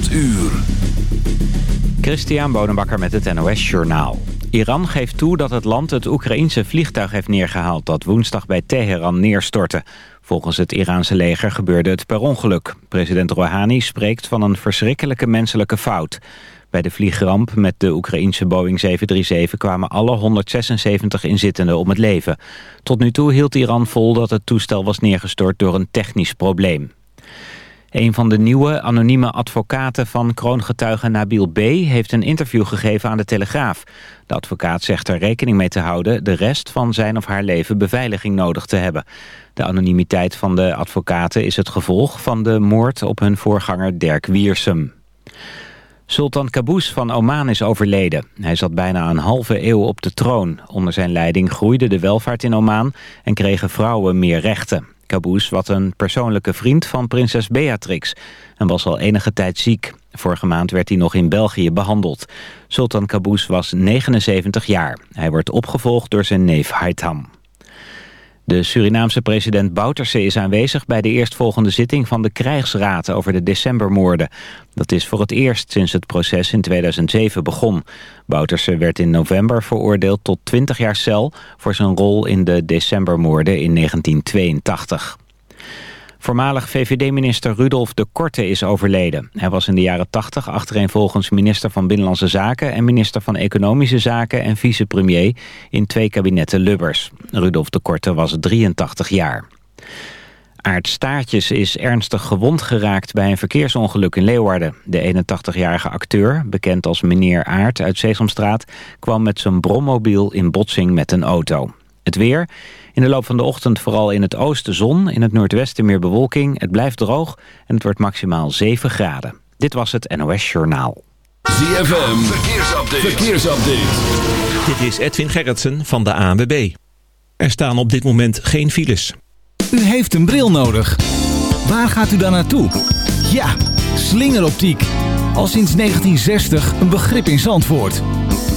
8 uur. Christian Bonenbakker met het NOS Journaal. Iran geeft toe dat het land het Oekraïense vliegtuig heeft neergehaald... dat woensdag bij Teheran neerstortte. Volgens het Iraanse leger gebeurde het per ongeluk. President Rouhani spreekt van een verschrikkelijke menselijke fout. Bij de vliegramp met de Oekraïense Boeing 737 kwamen alle 176 inzittenden om het leven. Tot nu toe hield Iran vol dat het toestel was neergestort door een technisch probleem. Een van de nieuwe anonieme advocaten van kroongetuige Nabil B. heeft een interview gegeven aan de Telegraaf. De advocaat zegt er rekening mee te houden de rest van zijn of haar leven beveiliging nodig te hebben. De anonimiteit van de advocaten is het gevolg van de moord op hun voorganger Dirk Wiersum. Sultan Qaboos van Oman is overleden. Hij zat bijna een halve eeuw op de troon. Onder zijn leiding groeide de welvaart in Oman en kregen vrouwen meer rechten. Qaboos was een persoonlijke vriend van prinses Beatrix en was al enige tijd ziek. Vorige maand werd hij nog in België behandeld. Sultan Qaboos was 79 jaar. Hij wordt opgevolgd door zijn neef Haitham. De Surinaamse president Bouterse is aanwezig bij de eerstvolgende zitting van de krijgsraad over de decembermoorden. Dat is voor het eerst sinds het proces in 2007 begon. Bouterse werd in november veroordeeld tot 20 jaar cel voor zijn rol in de decembermoorden in 1982. Voormalig VVD-minister Rudolf de Korte is overleden. Hij was in de jaren 80 achtereenvolgens minister van Binnenlandse Zaken... en minister van Economische Zaken en vicepremier in twee kabinetten Lubbers. Rudolf de Korte was 83 jaar. Aart Staartjes is ernstig gewond geraakt bij een verkeersongeluk in Leeuwarden. De 81-jarige acteur, bekend als meneer Aart uit Sesamstraat... kwam met zijn brommobiel in botsing met een auto. Het weer... In de loop van de ochtend vooral in het oosten zon, in het noordwesten meer bewolking. Het blijft droog en het wordt maximaal 7 graden. Dit was het NOS Journaal. ZFM, verkeersupdate. verkeersupdate. Dit is Edwin Gerritsen van de ANWB. Er staan op dit moment geen files. U heeft een bril nodig. Waar gaat u dan naartoe? Ja, slingeroptiek. Al sinds 1960 een begrip in Zandvoort.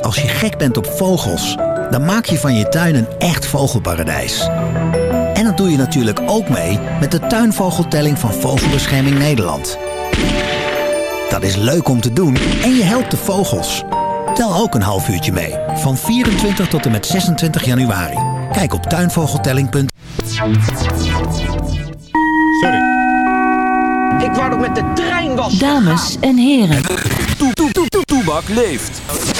Als je gek bent op vogels, dan maak je van je tuin een echt vogelparadijs. En dat doe je natuurlijk ook mee met de tuinvogeltelling van Vogelbescherming Nederland. Dat is leuk om te doen en je helpt de vogels. Tel ook een half uurtje mee, van 24 tot en met 26 januari. Kijk op tuinvogeltelling.nl Sorry. Ik wou nog met de trein was. Dames en heren. Toe, toe, toe, toe, Toebak leeft.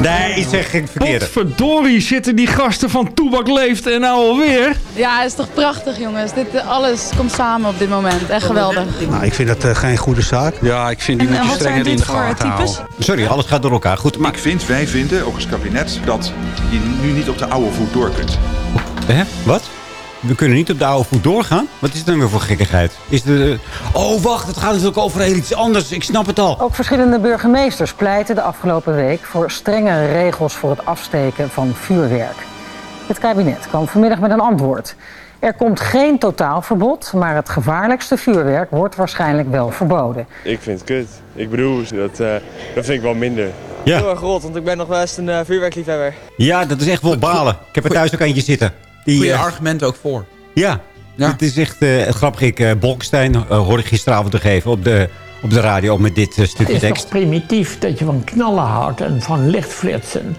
Nee, ik zeg geen verkeerde. Verdorie zitten die gasten van Toebak Leeft en nou alweer. Ja, het is toch prachtig jongens. Dit, eh, alles komt samen op dit moment. Echt geweldig. Nou, ik vind dat uh, geen goede zaak. Ja, ik vind die En, moet eh, je wat zijn strenger in dit de voor gaten types? houden. Sorry, alles gaat door elkaar. Goed, maar... Ik vind, wij vinden, ook als kabinet, dat je nu niet op de oude voet door kunt. Hè? Wat? We kunnen niet op de oude voet doorgaan? Wat is het dan weer voor gekkigheid? Is de... Oh, wacht, het gaat natuurlijk over heel iets anders. Ik snap het al. Ook verschillende burgemeesters pleiten de afgelopen week voor strengere regels voor het afsteken van vuurwerk. Het kabinet kwam vanmiddag met een antwoord. Er komt geen totaalverbod, maar het gevaarlijkste vuurwerk wordt waarschijnlijk wel verboden. Ik vind het kut. Ik bedoel, dat, uh, dat vind ik wel minder. Ja. Heel erg rot, want ik ben nog wel eens een uh, vuurwerkliefhebber. Ja, dat is echt wel balen. Ik heb er thuis ook eentje zitten. Die, Goeie uh, argumenten ook voor. Ja, ja. het is echt grappig. Ik, Bolkestein hoor ik gisteravond te geven op de, op de radio met dit stukje tekst. Het is toch primitief dat je van knallen houdt en van lichtflitsen.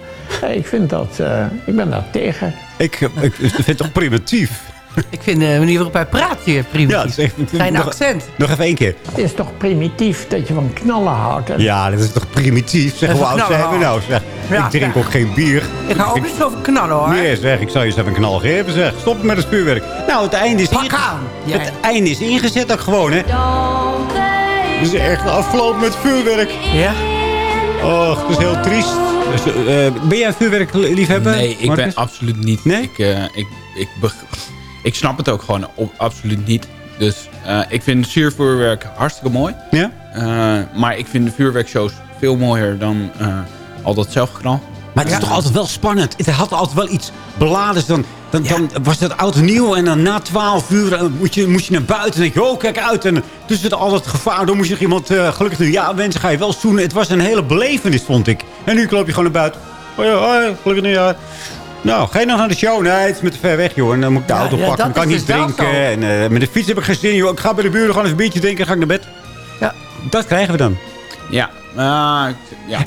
Ik vind dat, ik ben daar tegen. Ik, ik vind het toch primitief? Ik vind de manier waarop hij praat hier primitief. Ja, is echt, Zijn nog, accent. Nog even één keer. Het is toch primitief dat je van knallen houdt? En... Ja, dat is toch primitief? Zeg, hoe oud zijn we nou? Zeg. Ja, ik drink ja. ook geen bier. Ik hou ook niet zo van knallen hoor. Nee, zeg, ik zou je eens even een knal geven zeg. Stop met het vuurwerk. Nou, het einde is, aan. het einde is ingezet ook gewoon, hè. Het is echt afgelopen met vuurwerk. Ja. Och, het is heel triest. Dus, uh, ben jij een vuurwerkliefhebber? Nee, ik Marcus? ben absoluut niet. Nee? Ik, uh, ik, ik, ik snap het ook gewoon op, absoluut niet. Dus uh, ik vind vuurwerk hartstikke mooi. Ja? Uh, maar ik vind de vuurwerkshows veel mooier dan uh, al dat zelfgeknal. Maar het is ja. toch altijd wel spannend. Het had altijd wel iets beladers. Dan, dan, ja. dan was het oud en nieuw. En dan na twaalf uur moet je, moet je naar buiten. En denk je, oh, kijk uit. En tussen al dat gevaar door moest je nog iemand gelukkig doen. Ja, mensen, ga je wel zoenen. Het was een hele belevenis, vond ik. En nu loop je gewoon naar buiten. Oh ja, hoi, gelukkig nieuwjaar. Nou, ga je nog naar de show? Nee, het is me te ver weg, joh. En dan moet ik de ja, auto ja, pakken. Ik kan niet drinken. En uh, met de fiets heb ik geen zin, joh. Ik ga bij de buren gewoon even een biertje drinken en ga ik naar bed. Ja. Dat krijgen we dan. Ja. Uh, ja.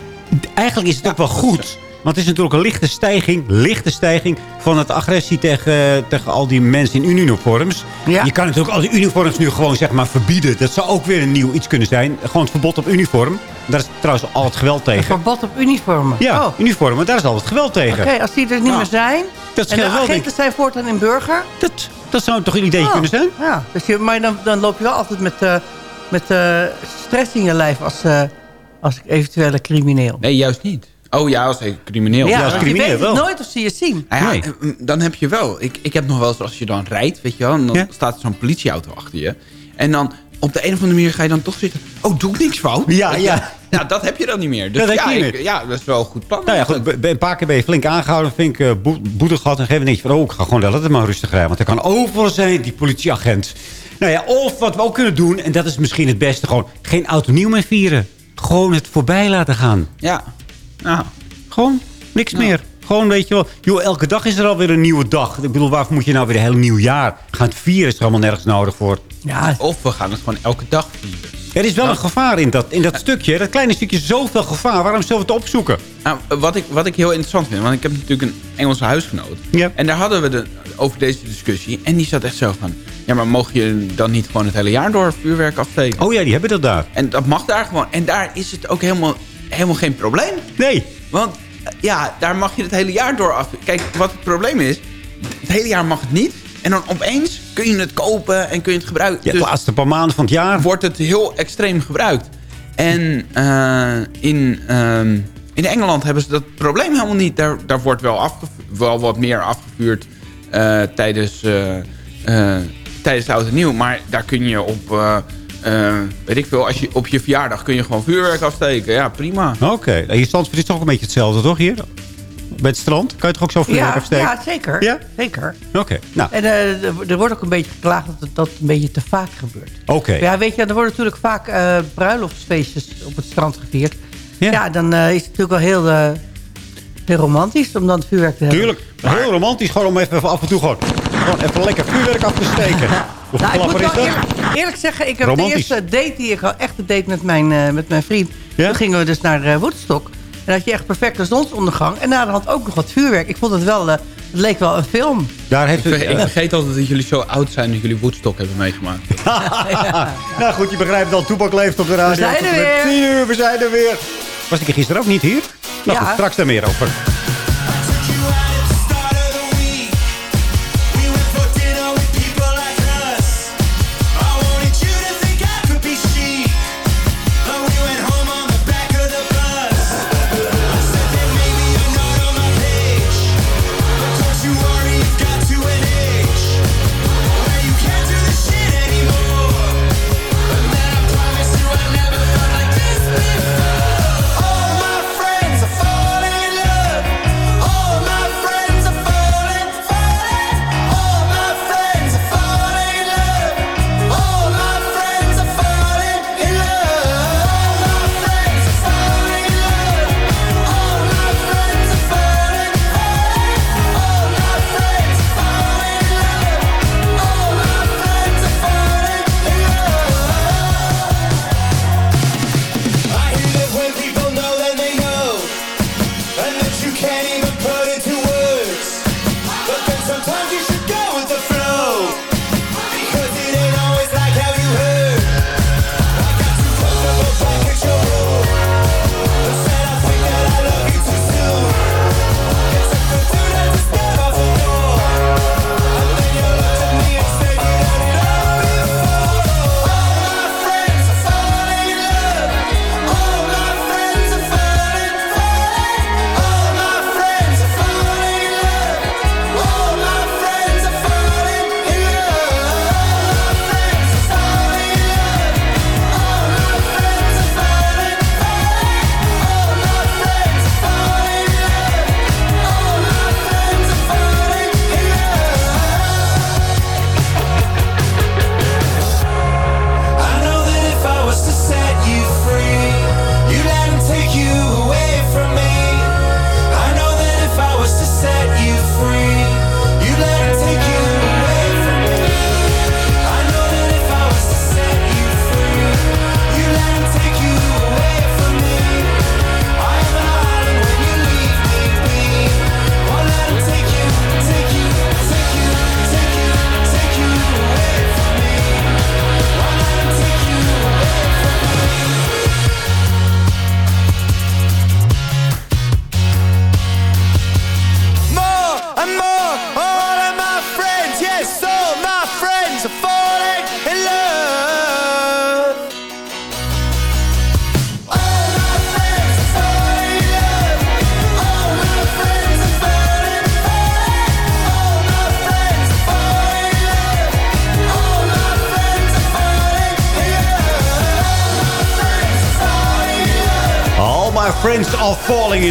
Eigenlijk is het ook wel goed. Want het is natuurlijk een lichte stijging, lichte stijging van het agressie tegen, tegen al die mensen in uniforms. Ja. Je kan natuurlijk al die uniforms nu gewoon zeg maar verbieden. Dat zou ook weer een nieuw iets kunnen zijn. Gewoon het verbod op uniform. Daar is trouwens al het geweld tegen. Een verbod op uniformen? Ja, oh. uniformen. Daar is al het geweld tegen. Oké, okay, als die er niet ja. meer zijn. Dat en de agenten wel, zijn voortaan in burger. Dat, dat zou toch een idee oh. kunnen zijn? Ja, dus je, maar dan, dan loop je wel altijd met, uh, met uh, stress in je lijf als, uh, als eventuele crimineel. Nee, juist niet. Oh ja, als crimineel. Ja, ja als crimineel je weet wel. nooit of ze je zien. Ja, nee. Dan heb je wel. Ik, ik heb nog wel eens als je dan rijdt, weet je wel. En dan ja? staat zo'n politieauto achter je. En dan op de een of andere manier ga je dan toch zitten. Oh, doe ik niks fout? Ja, ja. Nou, dat heb je dan niet meer. Dus dat ja, ik, niet. ja, dat is wel een goed plan. Nou ja, goed, een paar keer ben je flink aangehouden. Vind ik uh, boete gehad. En geef je van, oh, ik ga gewoon dat het maar rustig rijden. Want er kan overal zijn, die politieagent. Nou ja, of wat we ook kunnen doen. En dat is misschien het beste. Gewoon geen auto nieuw meer vieren. Gewoon het voorbij laten gaan. Ja. Nou, gewoon niks ja. meer. Gewoon, weet je wel, joh, elke dag is er alweer een nieuwe dag. Ik bedoel, waarvoor moet je nou weer een heel nieuw jaar gaan het vieren? Is er allemaal nergens nodig voor. Ja. Of we gaan het gewoon elke dag vieren. Er is wel een gevaar in dat, in dat stukje. Dat kleine stukje zoveel gevaar. Waarom zullen we het opzoeken? Nou, wat ik, wat ik heel interessant vind. Want ik heb natuurlijk een Engelse huisgenoot. Ja. En daar hadden we de, over deze discussie. En die zat echt zo van... Ja, maar mogen je dan niet gewoon het hele jaar door vuurwerk afsteken? Oh ja, die hebben dat daar. En dat mag daar gewoon. En daar is het ook helemaal, helemaal geen probleem. Nee. Want ja, daar mag je het hele jaar door af. Kijk, wat het probleem is... Het hele jaar mag het niet. En dan opeens kun je het kopen en kun je het gebruiken. Ja, de dus laatste paar maanden van het jaar. Wordt het heel extreem gebruikt. En uh, in, uh, in Engeland hebben ze dat probleem helemaal niet. Daar, daar wordt wel, wel wat meer afgevuurd uh, tijdens, tijdens de oud en nieuw. Maar daar kun je op... weet ik veel, als je, op je verjaardag kun je gewoon vuurwerk afsteken. Ja, prima. Oké. Okay. En je stand is toch een beetje hetzelfde, toch hier? Bij het strand? Kan je toch ook zo vuurwerk ja, afsteken? Ja, zeker. Ja? Zeker. Oké. Okay. Nou. En uh, er wordt ook een beetje geklaagd dat het, dat een beetje te vaak gebeurt. Oké. Okay. Ja, weet je, er worden natuurlijk vaak uh, bruiloftsfeestjes op het strand gevierd. Ja, ja dan uh, is het natuurlijk wel heel, uh, heel romantisch om dan het vuurwerk te hebben. Tuurlijk. Maar... Heel romantisch, gewoon om even af en toe gewoon, gewoon even lekker vuurwerk af te steken. Nou, ik moet wel eerlijk, eerlijk, zeggen, ik heb romantisch. de eerste date die ik had, echt een date met mijn, met mijn vriend. Ja? Toen gingen we dus naar Woodstock. En had je echt perfecte zonsondergang. En daar had ook nog wat vuurwerk. Ik vond het wel, uh, het leek wel een film. Daar heeft ik, uh, ik vergeet altijd dat jullie zo oud zijn dat jullie Woodstock hebben meegemaakt. ja. Nou goed, je begrijpt al, Toebak leeft op de radio. We zijn er weer. 10 uur, we zijn er weer. Was ik gisteren ook niet hier? Nou, ja. goed, straks daar meer over.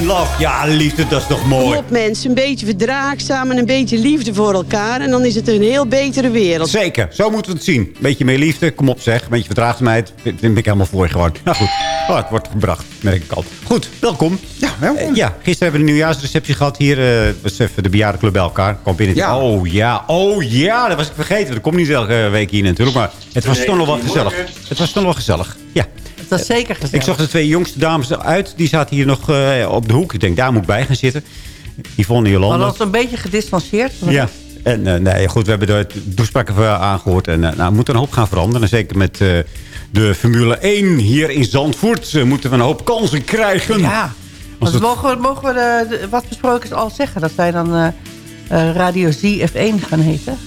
In love. Ja, liefde, dat is toch mooi. Kom op mensen, een beetje verdraagzaam en een beetje liefde voor elkaar. En dan is het een heel betere wereld. Zeker, zo moeten we het zien. Beetje meer liefde, kom op zeg. Een beetje verdraagzaamheid, vind ben ik helemaal voor je geworden. Nou goed, oh, het wordt gebracht, merk ik al. Goed, welkom. Ja, welkom. Uh, ja, gisteren hebben we een nieuwjaarsreceptie gehad hier. Uh, was even de bejaardenclub bij elkaar. Kwam binnen. Ja. Oh ja, oh ja, dat was ik vergeten. Dat komt niet elke week hier natuurlijk. Maar het was toch nog wel gezellig. Het was toch nog wel gezellig, ja. Het was zeker gezellig. Ik zag de twee jongste dames uit. Die zaten hier nog uh, op de hoek. Ik denk, daar moet ik bij gaan zitten. Yvonne en Jolanda. Maar dat was een beetje gedistanceerd. Ja. En uh, nee, goed, we hebben de toespraken aangehoord. En uh, nou, we moeten een hoop gaan veranderen. Zeker met uh, de Formule 1 hier in Zandvoort moeten we een hoop kansen krijgen. Ja, mogen we, mogen we de, de, wat besproken is al zeggen? Dat wij dan Radio ZF1 gaan heten?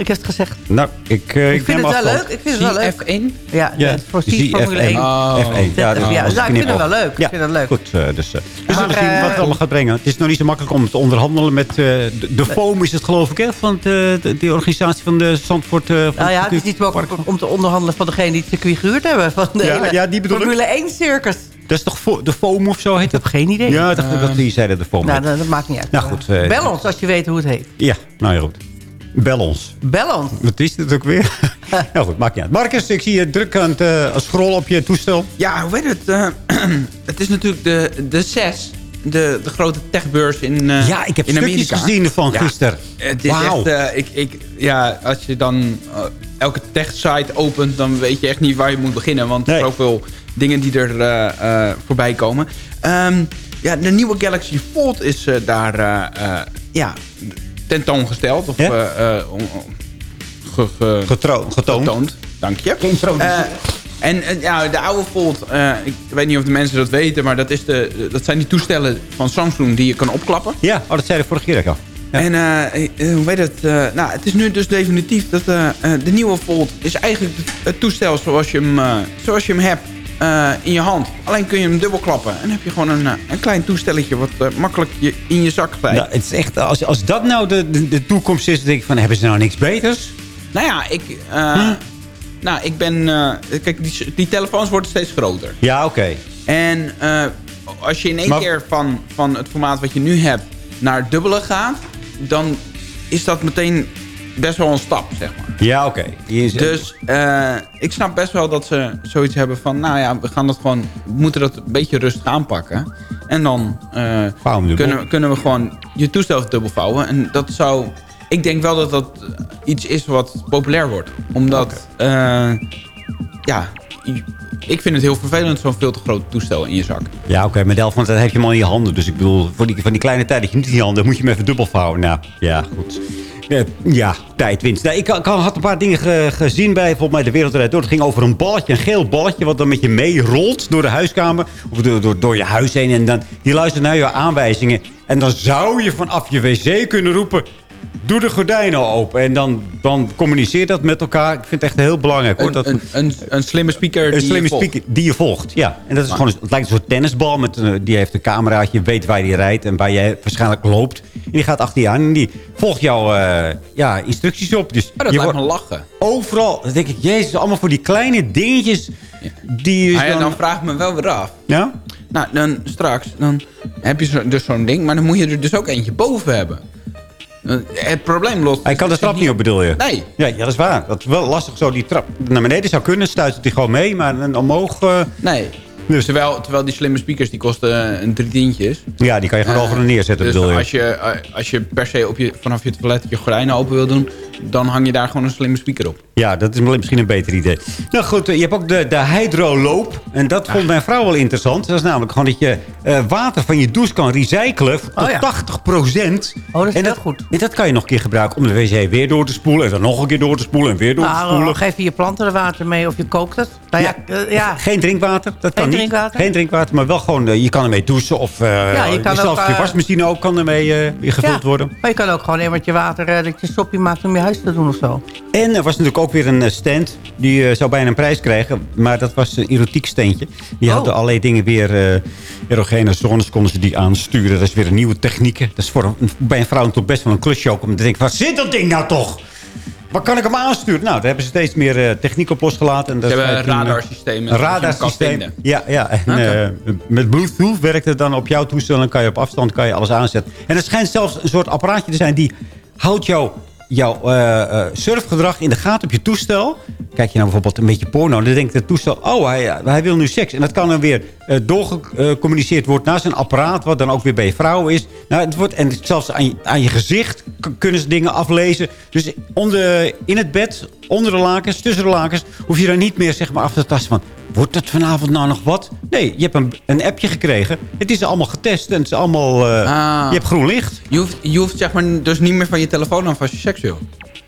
Ik heb het gezegd. Nou, ik, uh, ik, ik vind het wel leuk. Ik vind het wel leuk. F1? Ja, ja. voor Formule 1. Oh. F1. Ja, dus ja, nou, ik vind het wel leuk. Ja, ik vind het leuk. Goed, uh, dus, uh, dus maar, misschien wat het allemaal gaat brengen. Het is nog niet zo makkelijk om te onderhandelen met de, de FOAM is het geloof ik, hè? Van de, de, de organisatie van de Zandvoort. nou ja, het is niet makkelijk om te onderhandelen van degene die het circuit gehuurd hebben. Van de ja, ja, die bedoel Formule 1 circus. Dat is toch de FOAM of zo heet Ik heb geen idee. Ja, dat, dat die zeiden de FOAM. Nou, dat, dat maakt niet uit. Nou goed. Bel ons als je weet hoe het heet. Ja, nou ja goed. Bel ons. Bel ons. Wat is dit ook weer? nou goed, maakt niet uit. Marcus, ik zie je druk aan het uh, scrollen op je toestel. Ja, hoe weet het? Uh, het is natuurlijk de, de CES. De, de grote techbeurs in uh, Ja, ik heb in stukjes Amerika. gezien van ja, gisteren. Het is Wauw. echt... ik, ik, ja, als je dan elke tech-site opent... dan weet je echt niet waar je moet beginnen. Want nee. er zijn zoveel dingen die er voorbij komen. Um, ja, de nieuwe Galaxy Fold is daar... ja, tentoongesteld. Of ja? uh, uh, ge, ge, Getro getoond. getoond. Dank je. Uh, en ja, de oude Fold, ik weet niet of de mensen dat weten... maar dat, is de, dat zijn die toestellen van Samsung die je kan opklappen. Ja, oh, dat zei de vorige keer al. Ja. En hoe weet het? nou, het is nu dus definitief dat de nieuwe Fold... is eigenlijk het toestel zoals je hem, zoals je hem hebt uh, in je hand. Alleen kun je hem dubbelklappen. En dan heb je gewoon een, een klein toestelletje wat uh, makkelijk je in je zak krijgt. Nou, het is echt, als, als dat nou de, de, de toekomst is, dan denk ik van, hebben ze nou niks beters? Nou ja, ik... Uh? Nou, ik ben... kijk, die, die, telefoons worden steeds groter. Ja, oké. Okay. En als je in één maar... keer van, van het formaat wat je nu hebt naar het dubbele gaat... dan is dat meteen best wel een stap, zeg maar. Ja, oké. Okay. Dus uh, ik snap best wel dat ze zoiets hebben van... nou ja, we gaan dat gewoon... we moeten dat een beetje rustig aanpakken. En dan uh, kunnen, kunnen we gewoon je toestel dubbel vouwen. En dat zou... Ik denk wel dat dat iets is wat populair wordt. Omdat... Okay. Uh, ja, ik vind het heel vervelend, zo'n veel te groot toestel in je zak. Ja, oké, okay, maar want dat heb je hem al in je handen. Dus ik bedoel, voor die, van die kleine tijd dat je niet in je handen... moet je hem even dubbel vouwen. Nou, ja, goed. Ja, tijdwinst. Nou, ik, had een paar dingen ge, gezien bij bijvoorbeeld mij de Wereldrijd Door. Het ging over een balletje, een geel balletje... wat dan met je meerolt door de huiskamer. Of door, door, door je huis heen. En dan, die luistert naar je aanwijzingen. En dan zou je vanaf je wc kunnen roepen... Doe de gordijnen open. En dan, dan communiceer dat met elkaar. Ik vind het echt heel belangrijk. Hoor, een, dat, een, een, een, slimme speaker een die slimme je speaker die je volgt. Ja. En dat is gewoon, het lijkt een soort tennisbal. Met, die heeft een cameraatje. weet waar die rijdt. En waar jij waarschijnlijk loopt. En die gaat achter je aan. En die volgt jouw uh, ja, instructies op. Dus maar dat je lijkt me lachen. Overal. Dan denk ik, jezus, allemaal voor die kleine dingetjes. Ja. Die ah, ja, dan... dan vraag ik me wel weer af. Ja? Nou, dan straks. Dan heb je zo, dus zo'n ding. Maar dan moet je er dus ook eentje boven hebben. Het probleem lost... Hij kan de trap niet op, bedoel je? Nee. Ja, ja, dat is waar. Dat is wel lastig zo. Die trap naar beneden zou kunnen, stuit hij gewoon mee. Maar omhoog... Uh... Nee. Dus terwijl, terwijl die slimme speakers, die kosten een drie tientjes. Ja, die kan je gewoon uh, overal neerzetten, dus bedoel je? Als je, als je per se op je, vanaf je toilet je gordijnen open wil doen... dan hang je daar gewoon een slimme speaker op. Ja, dat is misschien een beter idee. Nou goed, je hebt ook de, de hydroloop. En dat vond mijn vrouw wel interessant. Dat is namelijk gewoon dat je uh, water van je douche kan recyclen tot oh, ja. 80 procent. Oh, dat is en dat goed. En dat kan je nog een keer gebruiken om de wc weer door te spoelen. En dan nog een keer door te spoelen en weer door nou, te spoelen. geef je je planten er water mee of je kookt het. Nou, ja, ja, uh, ja. Geen drinkwater, dat Geen kan drinkwater. niet. Geen drinkwater, maar wel gewoon, uh, je kan ermee douchen. Of ja, je kan zelfs ook, je wasmachine ook kan ermee weer gevuld ja, worden. Maar je kan ook gewoon een met je water, dat je sopje maakt om je huis te doen of zo. En er was natuurlijk ook weer een stand. Die uh, zou bijna een prijs krijgen. Maar dat was een erotiek steentje. Die oh. hadden allerlei dingen weer... Uh, erogene zones konden ze die aansturen. Dat is weer een nieuwe techniek. Dat is voor een, bij een vrouw natuurlijk best wel een klusje ook. Om te denken, wat zit dat ding nou toch? waar kan ik hem aansturen? Nou, daar hebben ze steeds meer uh, techniek op losgelaten. En ze hebben een radarsysteem. Een radarsysteem. Ja, ja. En, okay. uh, met Bluetooth werkt het dan op jouw toestel. En dan kan je op afstand kan je alles aanzetten. En het schijnt zelfs een soort apparaatje te zijn... die houdt jou jouw uh, uh, surfgedrag in de gaten op je toestel. Kijk je nou bijvoorbeeld een beetje porno... dan denkt het toestel, oh, hij, hij wil nu seks. En dat kan dan weer uh, doorgecommuniceerd worden naar zijn apparaat... wat dan ook weer bij vrouw is. Nou, het wordt, en zelfs aan je, aan je gezicht kunnen ze dingen aflezen. Dus onder, in het bed, onder de lakens, tussen de lakens... hoef je dan niet meer zeg maar, af te tasten van... Wordt het vanavond nou nog wat? Nee, je hebt een, een appje gekregen. Het is allemaal getest en het is allemaal... Uh, ah. Je hebt groen licht. Je hoeft, je hoeft zeg maar dus niet meer van je telefoon af als je seks wil.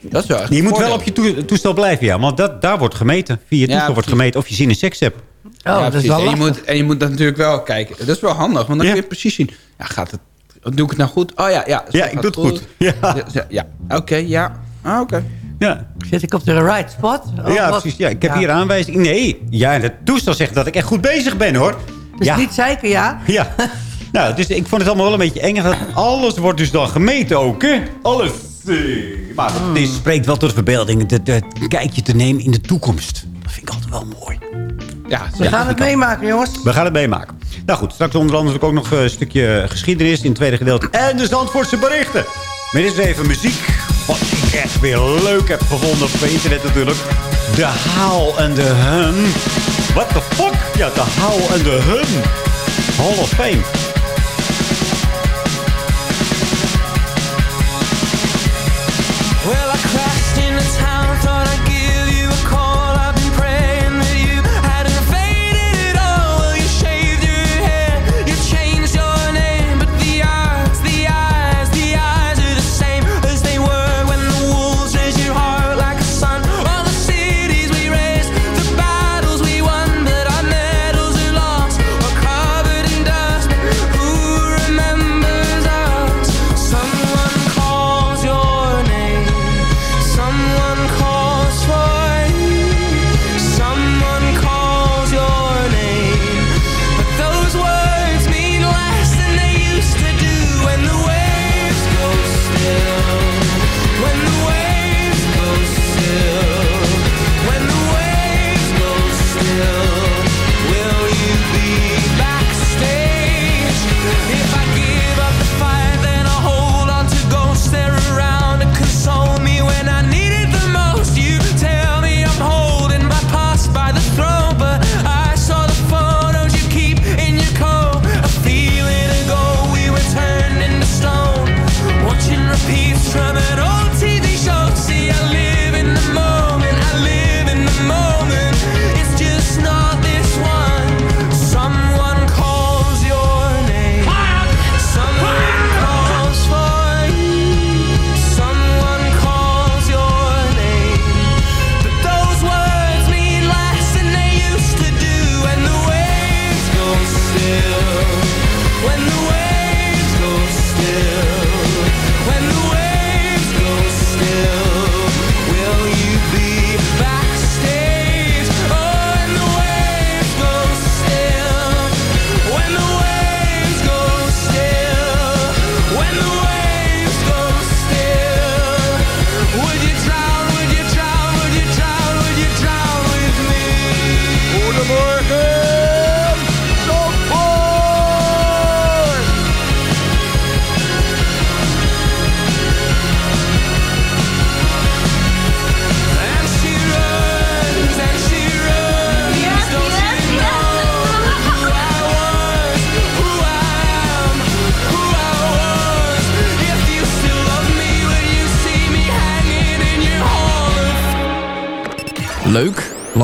Dat is wel Je moet wel op je toestel blijven, ja. Want dat, daar wordt gemeten. Via je toestel ja, wordt gemeten of je zin in seks hebt. Oh, ja, dat is wel en je, moet, en je moet dat natuurlijk wel kijken. Dat is wel handig, want dan kun je precies zien. Ja, gaat het... Doe ik het nou goed? Oh ja, ja. Ja, ik doe het goed. goed. Ja, ja, ja. oké, ja. Ah, oké. Ja. Zit ik op de right spot? Ja, precies. Ja, ik heb hier aanwijzing. Nee, ja, het toestel zegt dat ik echt goed bezig ben, hoor. Dus ja. niet zeiken, ja? Ja. nou, dus ik vond het allemaal wel een beetje eng. Dat alles wordt dus dan gemeten ook, hè? Alles. Maar hmm. dit spreekt wel tot de verbeelding. Het kijkje te nemen in de toekomst. Dat vind ik altijd wel mooi. Ja, we gaan het meemaken, jongens. We gaan het meemaken. Nou goed, straks onder andere ook nog een stukje geschiedenis in het tweede gedeelte. En de Zandvoortse berichten. Maar dit is even muziek. Wat ik echt weer leuk heb gevonden op internet natuurlijk. De Haal en de Hun. What the fuck? Ja, de Haal en de Hun. Hall of Fame.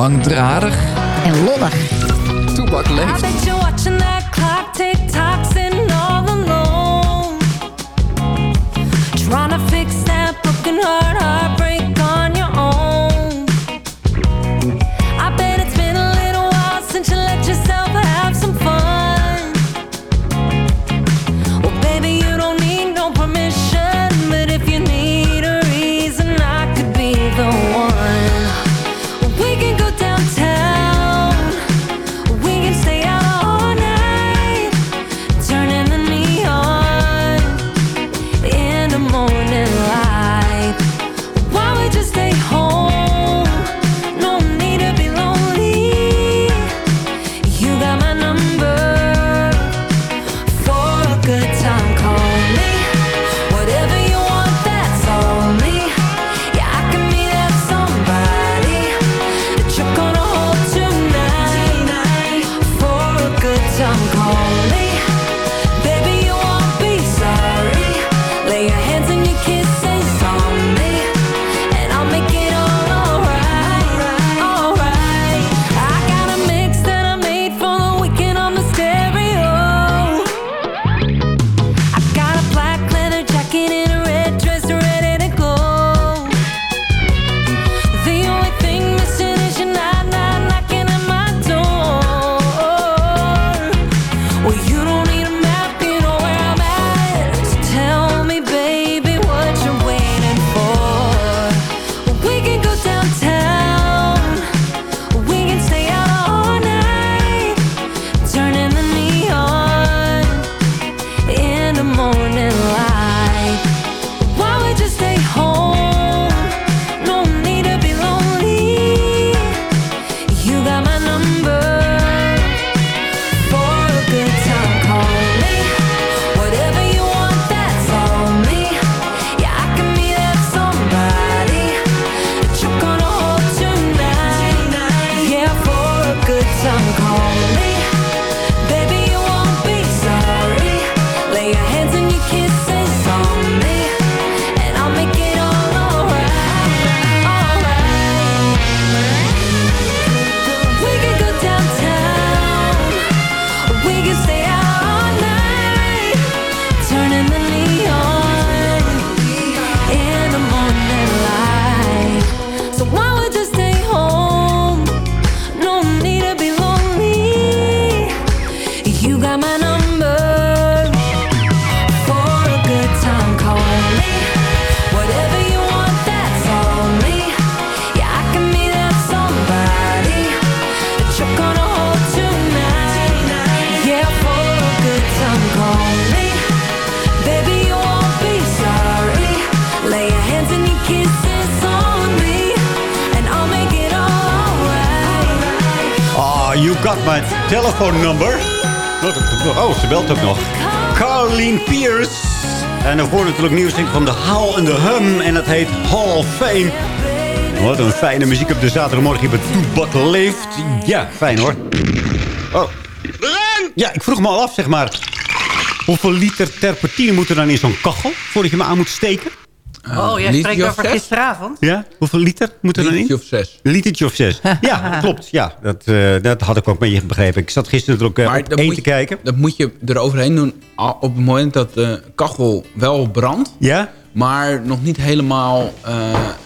Langdradig telephone number. Oh, ze belt ook nog. Carleen Pierce. En daarvoor natuurlijk nieuws van de Howl en de Hum. En dat heet Hall of Fame. Wat een fijne muziek op de zaterdagmorgen hier bij Toebak Leeft. Ja, fijn hoor. Oh. Ja, ik vroeg me al af, zeg maar. Hoeveel liter terpentine moet er dan in zo'n kachel... voordat je hem aan moet steken? Oh, jij spreekt over gisteravond? Ja, hoeveel liter moet er dan in? Litertje of zes. Litertje of zes. Ja, klopt. Ja, dat, eh, dat had ik ook met je begrepen. Ik zat gisteren er ook uh, op één moet te je- kijken. Dat moet je eroverheen doen al- op het moment dat de kachel wel brandt. Ja? Maar nog niet helemaal... eh,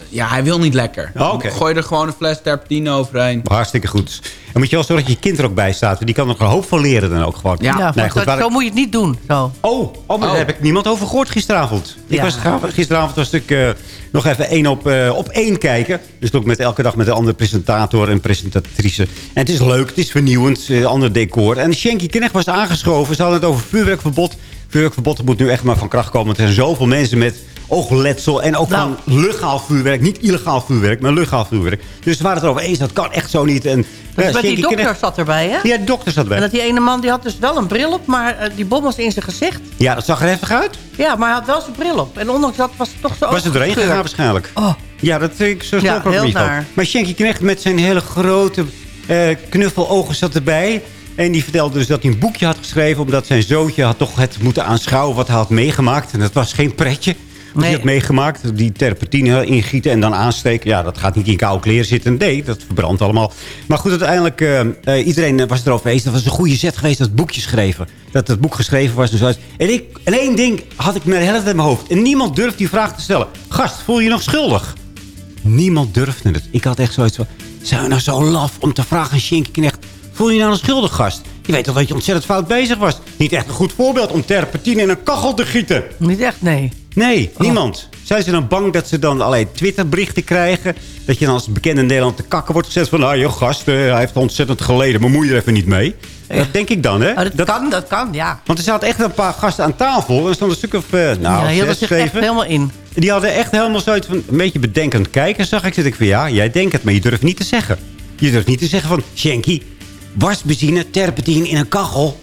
ja, hij wil niet lekker. Oh, oké. Gooi er gewoon een fles terpentine overheen. Hartstikke goed. En moet je wel zorgen dat je kind er ook bij staat. want Die kan er nog een hoop van leren dan ook gewoon. Ja, Nee, want goed, dat- waar zo ik- moet je het niet doen. Zo. Oh, oh, maar daar Oh. heb ik niemand over gehoord gisteravond. Ik was, gisteravond was ik eh, nog even één op, eh, op één kijken. Dus ook met elke dag met een andere presentator en presentatrice. En het is leuk, het is vernieuwend, eh, ander decor. En Shanky Knecht was aangeschoven. Ze hadden het over vuurwerkverbod. Vuurwerkverbod moet nu echt maar van kracht komen. Er zijn zoveel mensen met oogletsel. En ook Nou. van legaal vuurwerk. Niet illegaal vuurwerk, maar legaal vuurwerk. Dus ze waren het erover eens. Dat kan echt zo niet. En, Dus ja, met die dokter zat erbij, hè? Ja, de dokter zat bij. En dat die ene man die had dus wel een bril op, maar eh, die bom was in zijn gezicht. Ja, dat zag er heftig uit. Ja, maar hij had wel zijn bril op. En ondanks dat was het toch zo Was het gescheurd. gegaan waarschijnlijk? Oh. Ja, dat vind ik zo Ja, snel heel niet naar. Maar Shanky Knecht met zijn hele grote eh, knuffelogen zat erbij. En die vertelde dus dat hij een boekje had geschreven... omdat zijn zoontje had toch het moeten aanschouwen wat hij had meegemaakt. En dat was geen pretje Nee. had meegemaakt. Die terpentine ingieten en dan aansteken. Ja, dat gaat niet in koude kleren zitten. Nee, dat verbrandt allemaal. Maar goed, uiteindelijk... eh, eh, iedereen was erover eens. Dat was een goede zet geweest, dat boekje schreven. Dat het boek geschreven was en zo. En, ik, en één ding had ik met de helft in mijn hoofd. En niemand durft die vraag te stellen. Gast, voel je je nog schuldig? Niemand durfde het. Ik had echt zoiets van... Zijn we nou zo laf om te vragen aan Shinky Knecht... Voel je je nou een schuldig, gast? Je weet toch dat je ontzettend fout bezig was? Niet echt een goed voorbeeld om terpentine in een kachel te gieten. Niet echt, nee. Nee, niemand. Zijn ze dan bang dat ze dan allerlei Twitterberichten krijgen? Dat je dan als bekende in Nederland te kakken wordt gezet van... nou, joh, gast, eh, hij heeft ontzettend geleden. Bemoei je er even niet mee. Dat denk ik dan, hè? Oh, dat, kan, dat kan, ja. Want er zaten echt een paar gasten aan tafel. Er stonden een stuk of, eh, nou, ja, zes, zich echt zeven. helemaal in. Die hadden echt helemaal zoiets van een beetje bedenkend kijken. Zag ik, zit ik van ja, jij denkt het, maar je durft niet te zeggen. Je durft niet te zeggen van, Shanky, wasbenzine, terpentine in een kachel.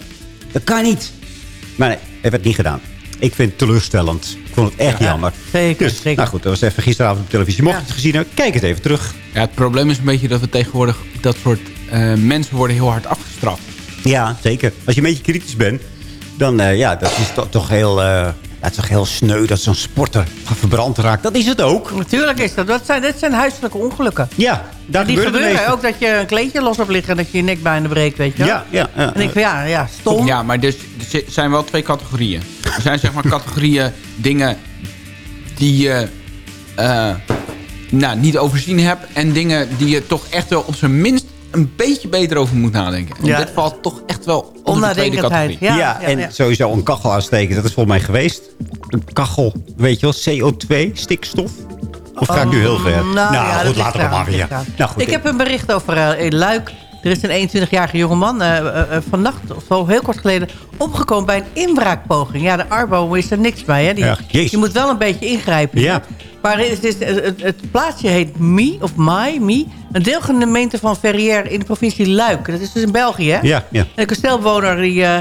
Dat kan niet. Maar nee, het werd niet gedaan. Ik vind het teleurstellend. Ik vond het echt Ja, jammer. zeker, Dus, zeker. nou goed, dat was even gisteravond op televisie. Mocht je het gezien hebben, kijk het even terug. Ja, het probleem is een beetje dat we tegenwoordig... dat soort eh, mensen worden heel hard afgestraft. Ja, zeker. Als je een beetje kritisch bent, dan uh, ja, dat is to toch heel... Uh, ja, het is toch heel sneu dat zo'n sporter verbrand raakt. Dat is het ook. Natuurlijk is dat. dat zijn, dit zijn huiselijke ongelukken. Ja, daar die gebeuren ook dat je een kleedje los hebt liggen... en dat je je nek bijna breekt, weet je wel. Ja, ja. ja en ik van ja, ja, stom. Ja, maar dus, er zijn wel twee categorieën. Er zijn zeg maar categorieën dingen die je uh, nou, niet overzien hebt... en dingen die je toch echt wel op zijn minst een beetje beter over moet nadenken. En Ja. dit valt toch echt wel onder de tweede categorie. Ja, ja, en sowieso een kachel aansteken. Dat is volgens mij geweest. Een kachel, weet je wel, CO2, stikstof. Of ga ik nu heel ver? Nou, ja, dat goed, laten we maar. Ja. Nou, goed, ik heb een bericht over uh, Luik. Er is een 21-jarige jongeman uh, uh, vannacht, of zo heel kort geleden... omgekomen bij een inbraakpoging. Ja, de Arbo is er niks bij. Hè? Die, Ja, je moet wel een beetje ingrijpen. Ja. Maar het, is, het, het, plaatsje heet Mie, of Mai, Mie. Een deelgemeente van Verrières in de provincie Luik. Dat is dus in België, hè? Ja, ja. En de kastelbewoner die, uh,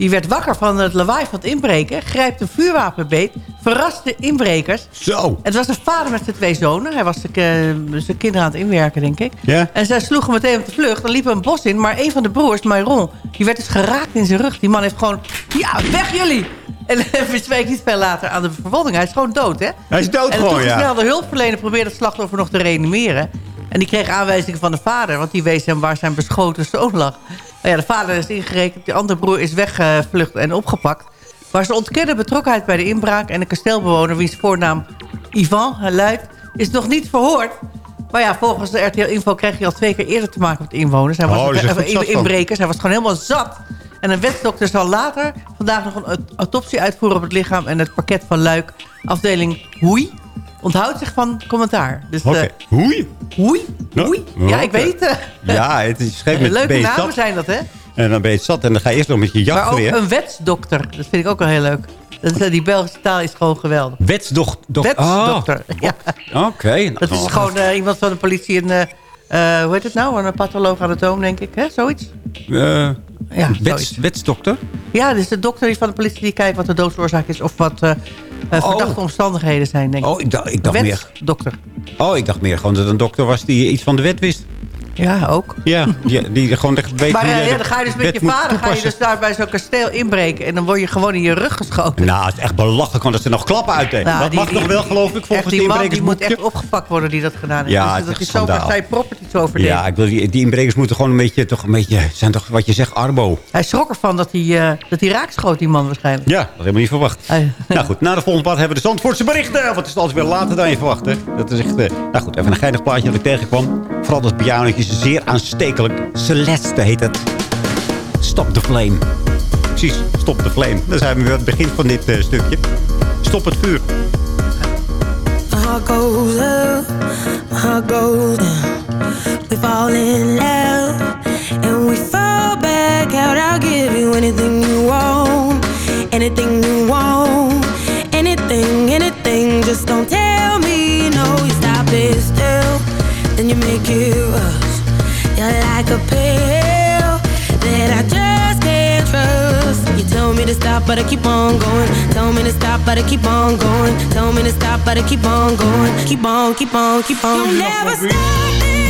die werd wakker van het lawaai van het inbreken... grijpt een vuurwapen beet, verrast de inbrekers. Zo. Het was een vader met zijn twee zonen. Hij was de, uh, zijn kinderen aan het inwerken, denk ik. Ja. En zij sloegen meteen op de vlucht. Dan liepen een bos in. Maar een van de broers, Myron, die werd dus geraakt in zijn rug. Die man heeft gewoon... Ja, weg jullie! En verzweek niet veel later aan de verwonding. Hij is gewoon dood, hè? Hij is dood en gewoon, toen ja. snel de hulpverlener probeerde het slachtoffer nog te reanimeren. En die kreeg aanwijzingen van de vader. Want die wees hem waar zijn beschoten zoon lag. Nou ja, de vader is ingerekend. De andere broer is weggevlucht en opgepakt. Maar ze ontkennen betrokkenheid bij de inbraak. En de kastelbewoner, wiens voornaam Ivan luidt, is nog niet verhoord. Maar ja, volgens de RTL Info kreeg hij al twee keer eerder te maken met inwoners. Hij was Oh, dus inbrekers. Hij was gewoon helemaal zat. En een wetsdokter zal later vandaag nog een autopsie uitvoeren op het lichaam... en het pakket van Luik, afdeling Hoei, onthoudt zich van commentaar. Dus, Oké, eh, hoei. Hoei? Hoei? Ja, ik weet het. Ja, het is met Leuke namen zat. zijn dat, hè? En dan ben je zat en dan ga je eerst nog met je Maar ook een wetsdokter. Dat vind ik ook wel heel leuk. Dat, eh, die Belgische taal is gewoon geweldig. Wetsdok... dok- Wetsdokter. Ja. Oh, Oké. Dat is Oh, gewoon eh, iemand van de politie een, eh, hoe heet het nou? Een patholoog anatoom, denk ik. Hè? Zoiets? Eh, Ja, wets, wetsdokter? Ja, dus de dokter die van de politie die kijkt wat de doodsoorzaak is... of wat eh, verdachte omstandigheden zijn, denk ik. Oh, ik dacht, ik dacht meer... Dokter. Oh, ik dacht meer gewoon dat het een dokter was die iets van de wet wist. Ja, ook. Ja, die, die gewoon echt weet Maar eh, ja, dan ga je dus met je vader ga je dus daar bij zo'n kasteel inbreken... en dan word je gewoon in je rug geschoten. Nou, het is echt belachelijk, want dat ze nog klappen uitdelen. Nou, dat die- mag die- nog wel, geloof ik, volgens die de man die moet echt opgepakt worden die dat gedaan heeft. Ja, dus het dat is schandaal. zijn property zo verdelen. Ja, ik wil, die, die inbrekers moeten gewoon een beetje, toch een beetje, zijn toch wat je zegt, arbo. Hij schrok ervan dat hij, eh, dat hij raak die man waarschijnlijk. Ja, dat had helemaal niet verwacht. nou goed, na de volgende part hebben we de Zandvoortse berichten. Want het is altijd weer later dan je verwacht, hè. Dat is echt... eh, nou goed, even een geinig plaatje dat ik tegenkwam. Vooral dat pianootje is zeer aanstekelijk. Celeste heet het. Stop the flame. Precies, stop the flame. Dan zijn we weer het begin van dit eh, stukje. Stop het vuur. up. We fall in love and we fall back out. I'll give you anything you want, anything you want, anything, anything. Just don't tell me no. You stop it still, then you make it rush. Like a pill that I just can't trust. You tell me to stop, but I keep on going. Tell me to stop, but I keep on going. Tell me to stop, but I keep on going. Keep on, keep on, keep on. You'll never stop this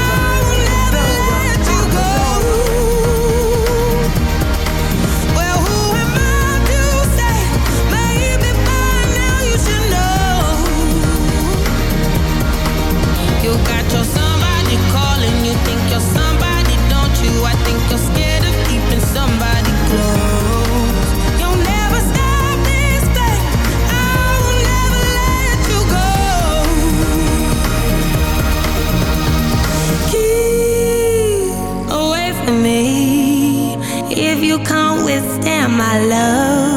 Withstand my love.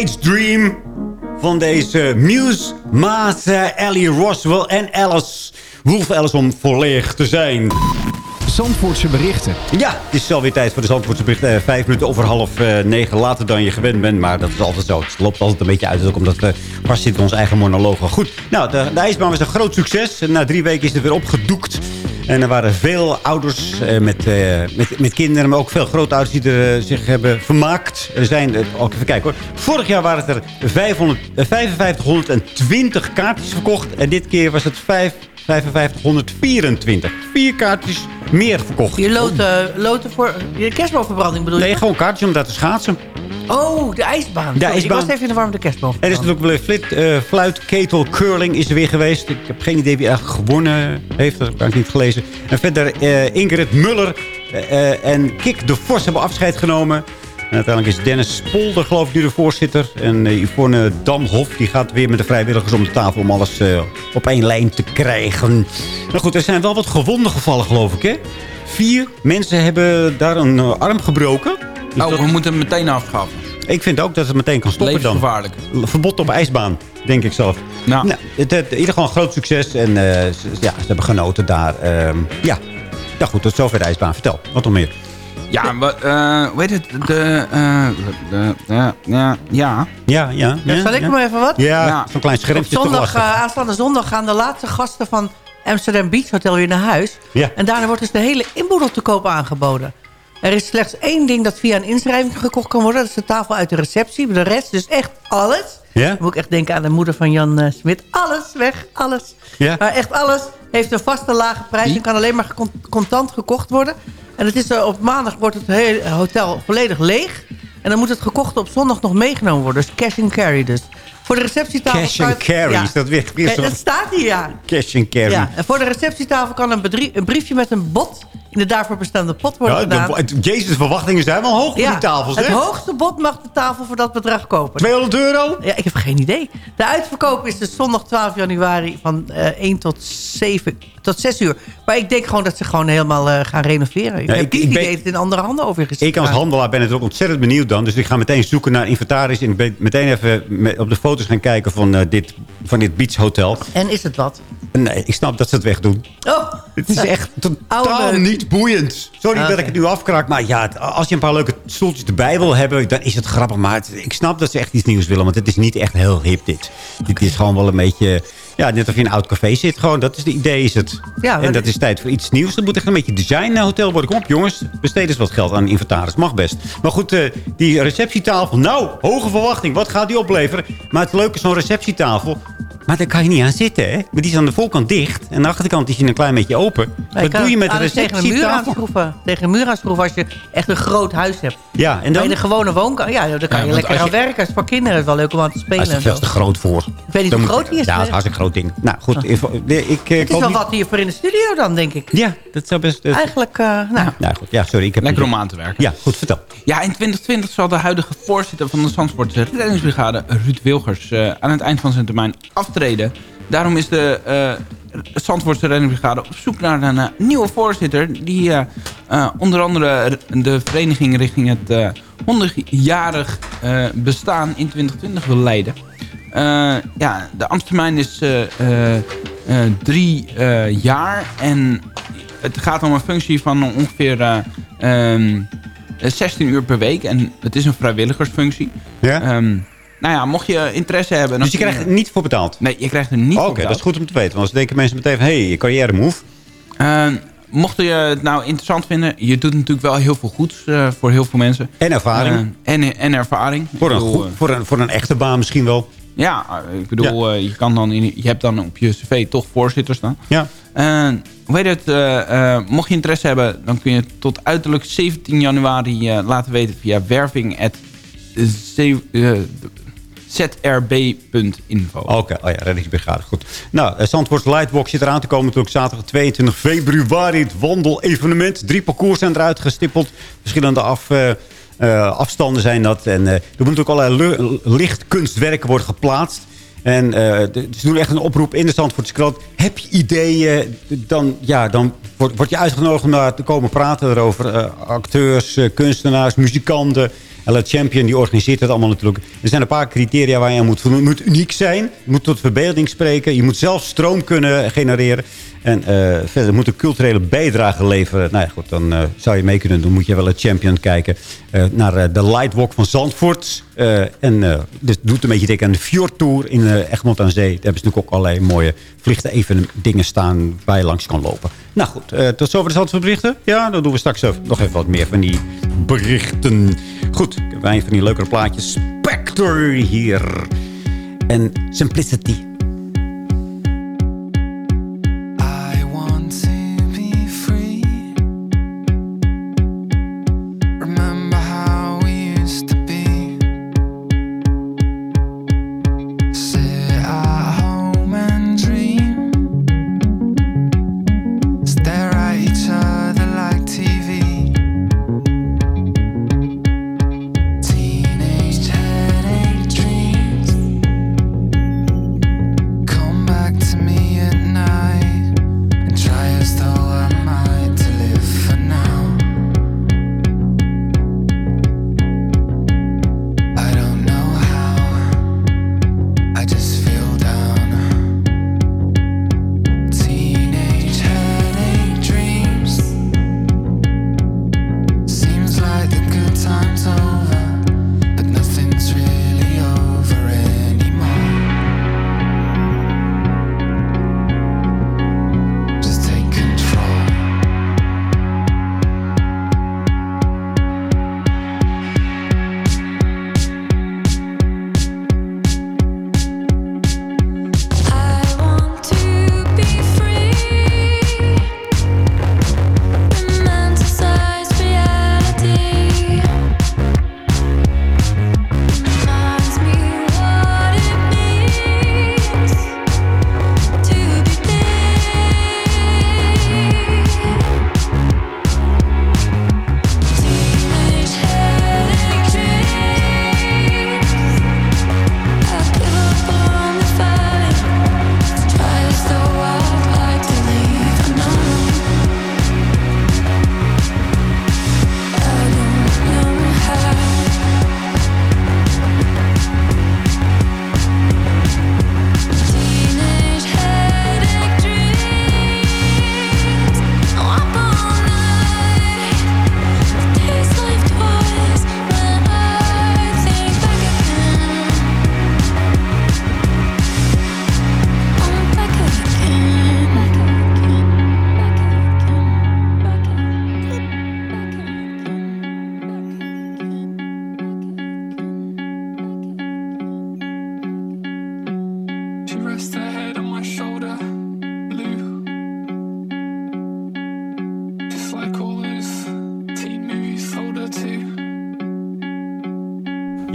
Teenage Dream van deze Muse, Maat, eh, Ellie Roswell en Alice. Wolf Alice om volledig te zijn. Zandvoortse berichten. Ja, het is alweer tijd voor de Zandvoortse berichten. Eh, vijf minuten over half eh, negen later dan je gewend bent. Maar dat is altijd zo. Het loopt altijd een beetje uit. Ook omdat we vast zitten in ons eigen monologen. Goed, nou, de, de ijsbaan was een groot succes. Na drie weken is het weer opgedoekt. En er waren veel ouders eh, met, eh, met, met kinderen, maar ook veel grootouders die er, eh, zich hebben vermaakt. Er zijn, ook even kijken hoor. Vorig jaar waren het er 500, eh, 5520 kaartjes verkocht. En dit keer was het 5, 5524. Vier kaartjes meer verkocht. Je loten, loten voor je kerstboomverbranding bedoel je? Nee, gewoon kaartjes om daar te schaatsen. Oh, de ijsbaan. De Sorry, ijsbaan. Ik was even in de warm met de kerstboom. Er is natuurlijk wel flit, eh, fluit, ketel, curling is er weer geweest. Ik heb geen idee wie eigenlijk gewonnen heeft. Dat heb ik niet gelezen. En verder eh, Ingrid Muller eh, en Kik de Vos hebben afscheid genomen. En uiteindelijk is Dennis Polder, geloof ik, nu de voorzitter. En uh, Yvonne Damhof, die gaat weer met de vrijwilligers om de tafel... om alles uh, op één lijn te krijgen. Nou goed, er zijn wel wat gewonden gevallen, geloof ik, hè? Vier mensen hebben daar een uh, arm gebroken. Dus oh, dat... we moeten hem meteen afschaffen. Ik vind ook dat het meteen kan stoppen dan. gevaarlijk. Verbod op ijsbaan, denk ik zelf. Nou. nou het, het, in ieder geval een groot succes. En ze, ja, ze hebben genoten daar. Ehm, ja. ja, goed, tot zover de ijsbaan. Vertel, wat nog meer? Ja, maar, uh, hoe heet het? De, uh, de, ja, ja. Ja, ja. ja, ja zal ik ja. maar even wat? Ja, ja. zo'n klein schermpje zondag, uh, aanstaande zondag gaan de laatste gasten van Amsterdam Beach Hotel weer naar huis. Ja. En daarna wordt dus de hele inboedel te koop aangeboden. Er is slechts één ding dat via een inschrijving gekocht kan worden. Dat is de tafel uit de receptie. De rest, dus echt alles. Ja? Dan moet ik echt denken aan de moeder van Jan uh, Smit. Alles weg, alles. Ja? Maar echt alles heeft een vaste lage prijs. En kan alleen maar contant gekocht worden. En het is, uh, op maandag wordt het hele hotel volledig leeg. En dan moet het gekochte op zondag nog meegenomen worden. Dus cash and carry dus. Voor de receptietafel... Cash and carry, ja. is dat weer... weer Het staat hier, ja. Cash and carry. Ja. En voor de receptietafel kan een, een briefje met een bot in de daarvoor bestaande pot worden ja, gedaan. De, Jezus, verwachtingen zijn wel hoog voor ja, die tafels, Het hè? hoogste bod mag de tafel voor dat bedrag kopen. 200 euro? Ja, ik heb geen idee. De uitverkoop is dus zondag 12 januari van uh, 1 tot 7 tot 6 uur. Maar ik denk gewoon dat ze gewoon helemaal uh, gaan renoveren. Ik Ja, heb ik- ik ben- in andere handen over. Ik als handelaar ben het ook ontzettend benieuwd dan. Dus ik ga meteen zoeken naar inventaris. En ik ben meteen even met- op de foto's gaan kijken van, eh, dit, van dit beachhotel. En is het wat? Nee, ik snap dat ze het wegdoen. Oh. Het is echt totaal niet boeiend. Sorry Ah, dat ik het nu afkraak. Maar ja, als je een paar leuke stoeltjes erbij wil hebben... dan is het grappig. Maar het- ik snap dat ze echt iets nieuws willen. Want het is niet echt heel hip dit. Dit is gewoon wel een beetje... Ja, net of je in een oud café zit. Gewoon, dat is de idee is het. Ja, en dat is tijd voor iets nieuws. Dat moet echt een beetje design eh, hotel worden. Kom op jongens, besteed eens wat geld aan inventaris. Mag best. Maar goed, eh, die receptietafel. Nou, hoge verwachting. Wat gaat die opleveren? Maar het leuke is zo'n receptietafel... Maar daar kan je niet aan zitten, hè? Maar die is aan de voorkant dicht. En aan de achterkant is hij een klein beetje open. Je Wat kan doe je met een alles tegen een muur receptietafel? aanschroeven. Tegen een muur aanschroeven als je echt een groot huis hebt. Ja, en Bij dan... de gewone woonkamer. Ja, daar kan Ja, je lekker als aan je- werken. Het is voor kinderen is wel leuk om aan te spelen. Hij is er veel te groot voor. Ik weet niet hoe groot die is. Ja, dat is hartstikke groot ding. Nou, goed. ik, ik, Het is wel niet- wat hier voor in de studio dan, denk ik. Ja, dat zou best... eh, Eigenlijk, eh, nou... Nou goed, ja, sorry. Ik heb Lekker om aan te werken. Ja, goed, vertel. Ja, in 2020 zal de huidige voorzitter van de Zandvoortse reddingsbrigade, Ruud Wilgers, eh, aan het eind van zijn termijn aftreden. Daarom is de eh Zandvoortse reddingsbrigade op zoek naar een eh, nieuwe voorzitter. Die eh, onder andere de vereniging richting het eh 100-jarig eh, bestaan in 2020 wil leiden. Ja, de ambtstermijn is drie jaar. En het gaat om een functie van ongeveer eh, ehm, eh, 16 uur per week. En het is een vrijwilligersfunctie. Ja? Ehm, nou ja, mocht je interesse hebben... Dus je krijgt er niet voor betaald? Nee, je krijgt er niet Oké, voor betaald. dat is goed om te weten. Want dan denken mensen meteen van... Hé, hey, carrière move. Eh, mocht je het nou interessant vinden... je doet natuurlijk wel heel veel goeds eh, voor heel veel mensen. En ervaring. Eh, en, en ervaring. Voor een, bedoel, goed, eh, voor, een, voor een echte baan misschien wel. Ja, eh, ik bedoel, je, kan dan in, je hebt dan op je cv toch voorzitter staan. Ja. Eh, hoe heet het? eh, eh, mocht je interesse hebben, dan kun je tot uiterlijk 17 januari laten weten via werving at zrb.info. Oké, oh ja, reddingsbrigade, goed. Nou, eh, Zandvoort Lightwalk zit eraan te komen. Natuurlijk zaterdag 22 februari. Het wandelevenement. Drie parcours zijn eruit gestippeld. Verschillende af, eh, eh, afstanden zijn dat. En er moeten natuurlijk allerlei lichtkunstwerken worden geplaatst. En de- ze doen echt een oproep in de Zandvoortse krant. Heb je ideeën, dan, ja, dan word, je uitgenodigd om daar te komen praten erover. Acteurs, kunstenaars, muzikanten. Ella Champion die organiseert het allemaal natuurlijk. Er zijn een paar criteria waar je aan moet voldoen. Het moet uniek zijn. Je moet tot verbeelding spreken. Je moet zelf stroom kunnen genereren. En eh, verder moet een culturele bijdrage leveren. Nou ja, goed, dan eh, zou je mee kunnen doen. Moet je wel een champion kijken eh, naar de Lightwalk van Zandvoort. En dus doet een beetje denken aan de Fjord Tour in Egmond aan Zee. Daar hebben ze natuurlijk ook allerlei mooie vlichten even dingen staan waar je langs kan lopen. Nou goed, tot zover de Zandvoort berichten. Ja, dan doen we straks nog even wat meer van die berichten. Goed, ik heb een van die leukere plaatjes. Spectre hier. En Simplicity.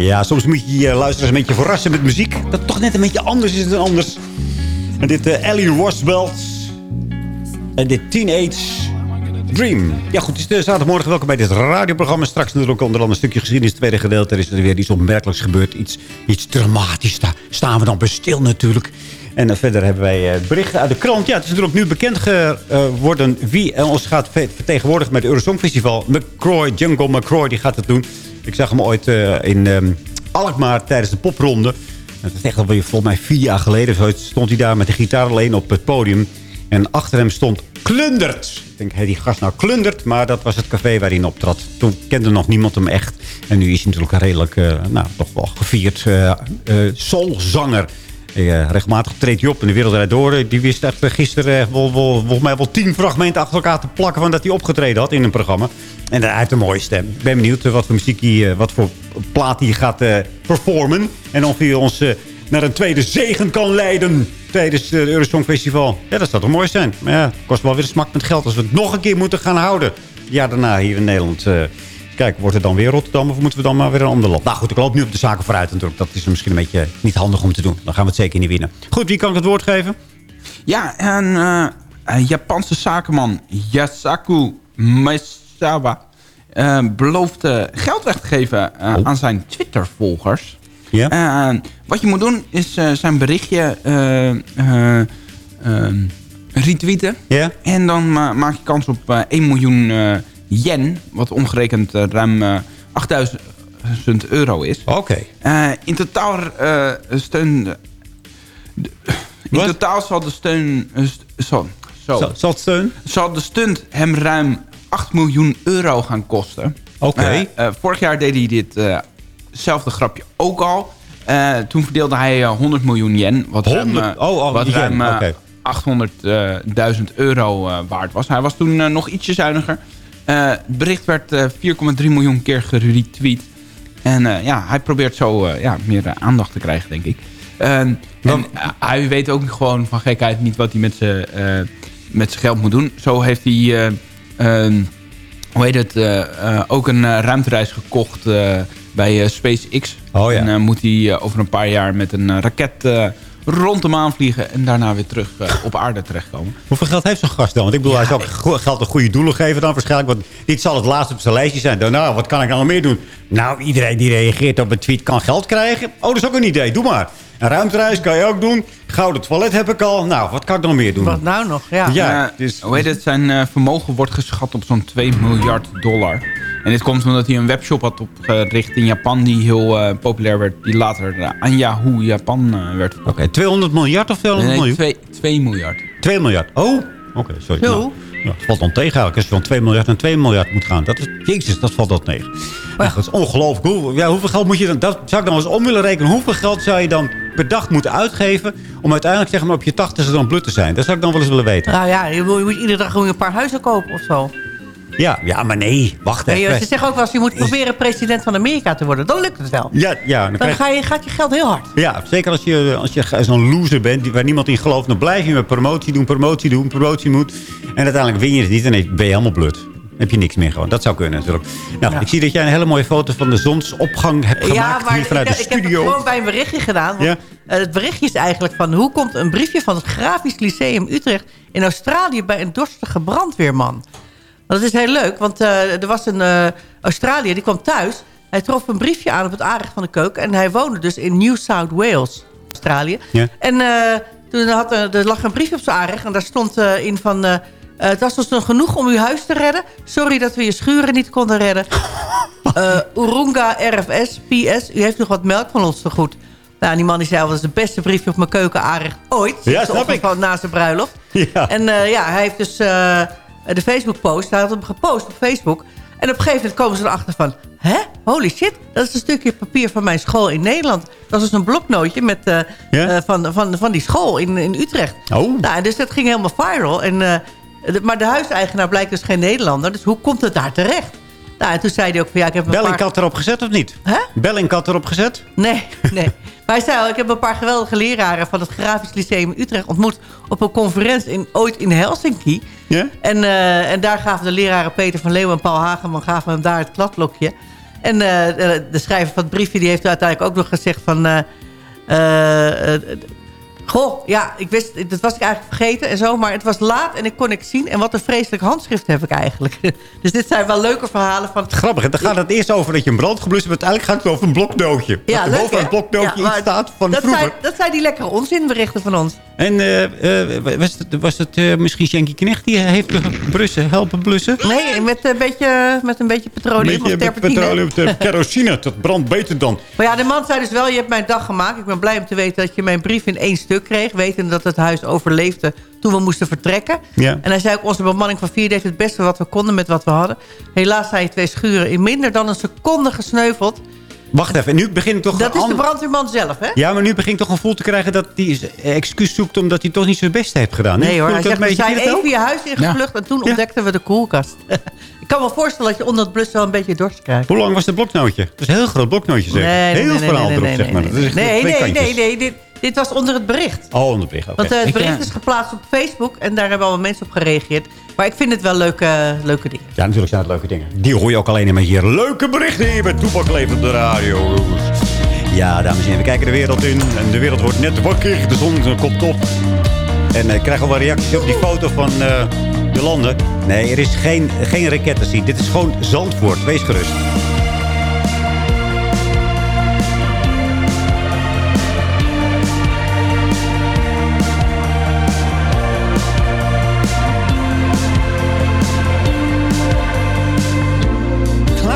Ja, soms moet je je luisteraars een beetje verrassen met muziek. Dat toch net een beetje anders is dan anders. En dit uh, Ellie Roswell. En dit Teenage Dream. Ja goed, zaterdagmorgen. Welkom bij dit radioprogramma. Straks natuurlijk onder andere een stukje geschiedenis. Het tweede gedeelte is er weer iets opmerkelijks gebeurd. Iets, iets dramatisch. Daar staan we dan bij stil natuurlijk. En uh, verder hebben wij berichten uit de krant. Ja, het is natuurlijk nu bekend geworden wie ons gaat vertegenwoordigen met het Eurosongfestival. McCroy, Jungle McCroy, die gaat het doen. Ik zag hem ooit uh, in um, Alkmaar tijdens de popronde. Dat is echt alweer volgens mij vier jaar geleden. Zo stond hij daar met de gitaar alleen op het podium. En achter hem stond Klundert. Ik denk, die gast nou Klundert. Maar dat was het café waar hij optrad. Toen kende nog niemand hem echt. En nu is hij natuurlijk een redelijk, uh, nou, toch wel gevierd uh, soulzanger. Uh, regelmatig treedt hij op in de wereld door. Die wist echt gisteren uh, vol, vol, volgens mij wel tien fragmenten achter elkaar te plakken... van dat hij opgetreden had in een programma. En hij heeft een mooie stem. Ik ben benieuwd wat voor muziek hij, wat voor plaat hij gaat performen. En of hij ons naar een tweede zegen kan leiden tijdens het Eurosong Festival. Ja, dat zou toch mooi zijn. Maar ja, kost wel weer een smak met geld als we het nog een keer moeten gaan houden. Ja, daarna hier in Nederland... Kijk, wordt het dan weer Rotterdam of moeten we dan maar weer een ander land? Nou goed, ik loop nu op de zaken vooruit natuurlijk. Dat is misschien een beetje niet handig om te doen. Dan gaan we het zeker niet winnen. Goed, wie kan ik het woord geven? Ja, een uh, Japanse zakenman Yasaku Maesawa uh, belooft uh, geld weg te geven oh. aan zijn Twitter-volgers. Ja? wat je moet doen is zijn berichtje retweeten. Ja? En dan maak je kans op 1 miljoen yen, wat omgerekend uh, ruim uh, 8000 euro is. Oké. Okay. Uh, in totaal steun... in totaal zal de steun... Zo, zo. Zal, het steun? Zal de stunt hem ruim 8 miljoen euro gaan kosten. Oké. Okay. vorig jaar deed hij ditzelfde grapje ook al. toen verdeelde hij 100 miljoen yen. Wat 100? ruim, oh, oh, wat ruim okay. 800.000 euro waard was. Hij was toen nog ietsje zuiniger. Het bericht werd uh, 4,3 miljoen keer geretweet. En uh, ja, hij probeert zo ja, meer aandacht te krijgen, denk ik. en hij weet ook gewoon van gekheid niet wat hij met zijn met zijn geld moet doen. Zo heeft hij, hoe heet het, ook een ruimtereis gekocht bij SpaceX. Oh, ja. En moet hij over een paar jaar met een raket rond de maan vliegen en daarna weer terug uh, op aarde terechtkomen. Hoeveel geld heeft zo'n gast dan? Want ik bedoel, ja, hij zal geld aan goede doelen geven dan waarschijnlijk. Want dit zal het laatste op zijn lijstje zijn. Dan, nou, wat kan ik nou nog meer doen? Nou, iedereen die reageert op een tweet kan geld krijgen. Oh, dat is ook een idee. Doe maar. Een ruimtereis kan je ook doen. Gouden toilet heb ik al. Nou, wat kan ik nog meer doen? Wat nou nog? Ja. ja uh, dus, hoe heet het? Zijn uh, vermogen wordt geschat op zo'n 2 miljard dollar. En dit komt omdat hij een webshop had opgericht in Japan... die heel uh, populair werd. Die later uh, aan Yahoo Japan uh, werd. Oké, okay, 200 miljard of 200 nee, miljoen? 2, 2 miljard. 2 miljard. Oh, oké, okay, sorry. Zo. Nou, ja, het valt dan tegen eigenlijk. Als je van 2 miljard naar 2 miljard moet gaan. Dat is, jezus, dat valt dan tegen. Maar ja, dat is ongelooflijk. Hoe, ja, hoeveel geld moet je dan... Dat zou ik dan eens om willen rekenen. Hoeveel geld zou je dan per dag moeten uitgeven... om uiteindelijk zeg maar, op je tachtigste dan blut te zijn? Dat zou ik dan wel eens willen weten. Nou ja, je moet, je moet iedere dag gewoon een paar huizen kopen of zo. Ja, ja, maar nee, wacht even. Nee, ze zeggen ook wel eens, je moet proberen president van Amerika te worden. Dan lukt het wel. Ja, ja. Dan, dan ga je, gaat je geld heel hard. Ja, zeker als je, als je zo'n loser bent waar niemand in gelooft. Dan blijf je met promotie doen, promotie doen, promotie moet. En uiteindelijk win je het niet en ben je helemaal blut. Heb je niks meer gewoon. Dat zou kunnen natuurlijk. Nou, ja. ik zie dat jij een hele mooie foto van de zonsopgang hebt gemaakt ja, maar hier vanuit ik, de studio. Ik heb het gewoon bij een berichtje gedaan. Want, ja? uh, het berichtje is eigenlijk van... hoe komt een briefje van het Grafisch Lyceum Utrecht... in Australië bij een dorstige brandweerman? Dat is heel leuk, want uh, er was een uh, Australiër die kwam thuis. Hij trof een briefje aan op het aanrecht van de keuken. En hij woonde dus in New South Wales, Australië. En uh, toen had, er lag een briefje op zijn aanrecht. En daar stond in van... het was dus genoeg om uw huis te redden. Sorry dat we je schuren niet konden redden. Urunga RFS, PS. U heeft nog wat melk van ons te goed. Nou, die man die zei, dat is het beste briefje op mijn keuken aanrecht ooit. Ja, snap ik. Na zijn bruiloft. Ja. En ja, hij heeft dus de Facebook-post. Hij had hem gepost op Facebook. En op een gegeven moment komen ze erachter van... Hè? Holy shit, dat is een stukje papier van mijn school in Nederland. Dat is dus een bloknootje met, uh, uh, van, van, van die school in, in Utrecht. Oh. Nou, dus dat ging helemaal viral. En, uh, de, maar de huiseigenaar blijkt dus geen Nederlander. Dus hoe komt het daar terecht? Nou, en toen zei hij ook van ja, ik heb een Bellink paar... had erop gezet of niet? Bellink had erop gezet? Nee, nee. maar hij zei al, ik heb een paar geweldige leraren van het Grafisch Lyceum Utrecht ontmoet... op een conferentie in, ooit in Helsinki. Ja? En, uh, en daar gaven de leraren Peter van Leeuwen en Paul Hageman gaven hem daar het kladblokje. En eh, de, schrijver van het briefje die heeft uiteindelijk ook nog gezegd van... eh, eh, eh, Goh, ja, ik wist, dat was ik eigenlijk vergeten en zo. Maar het was laat en ik kon niks zien. En wat een vreselijk handschrift heb ik eigenlijk. Dus dit zijn wel leuke verhalen van... Grappig, dan gaat het eerst over dat je een brand geblust hebt. Maar uiteindelijk gaat het over een bloknootje. Ja, dat leuk, hè? het bloknootje Ja, iets staat van dat vroeger. zijn, dat zijn die lekkere onzinberichten van ons. En eh, eh, was het, was het eh, misschien Sjenky Knecht die heeft blussen, helpen blussen? Nee, met een beetje, met een beetje petroleum of Beetje terpentine. petroleum, ter- kerosine, dat brandt beter dan. Maar ja, de man zei dus wel, je hebt mijn dag gemaakt. Ik ben blij om te weten dat je mijn brief in één stuk kreeg. Wetende dat het huis overleefde toen we moesten vertrekken. Ja. En hij zei ook, onze bemanning van vier deed het beste wat we konden met wat we hadden. Helaas zijn twee schuren in minder dan een seconde gesneuveld. Wacht even, nu begint toch... Dat is de an- brandweerman zelf, hè? Ja, maar nu begint toch een gevoel te krijgen dat hij excuus zoekt... omdat hij toch niet zijn best heeft gedaan. Nee hoor, hij ik zegt, we zijn even ook? je huis ingevlucht... en toen ontdekten we de koelkast. ik kan me voorstellen dat je onder het blussen wel een beetje dorst krijgt. Hoe lang was het bloknootje? Het is een heel groot bloknootje, zeg. Nee, nee, heel nee, nee, verhaal nee, erop, nee, zeg maar. nee, Dat is echt Nee, nee, nee, nee. Dit, was onder het bericht. Oh, onderbericht, oké. Want eh, het Ik, bericht eh, is geplaatst op Facebook... en daar hebben allemaal mensen op gereageerd. Maar ik vind het wel leuke, leuke dingen. Ja, natuurlijk zijn het leuke dingen. Die hoor je ook alleen maar hier. Leuke berichten hier bij Toepak Leeft op de radio. Ja, dames en heren, we kijken de wereld in. En de wereld wordt net wakker. De zon komt op. En ik krijg al wel reacties op die foto van eh, de landen. Nee, er is geen, geen raket te zien. Dit is gewoon Zandvoort. Wees gerust.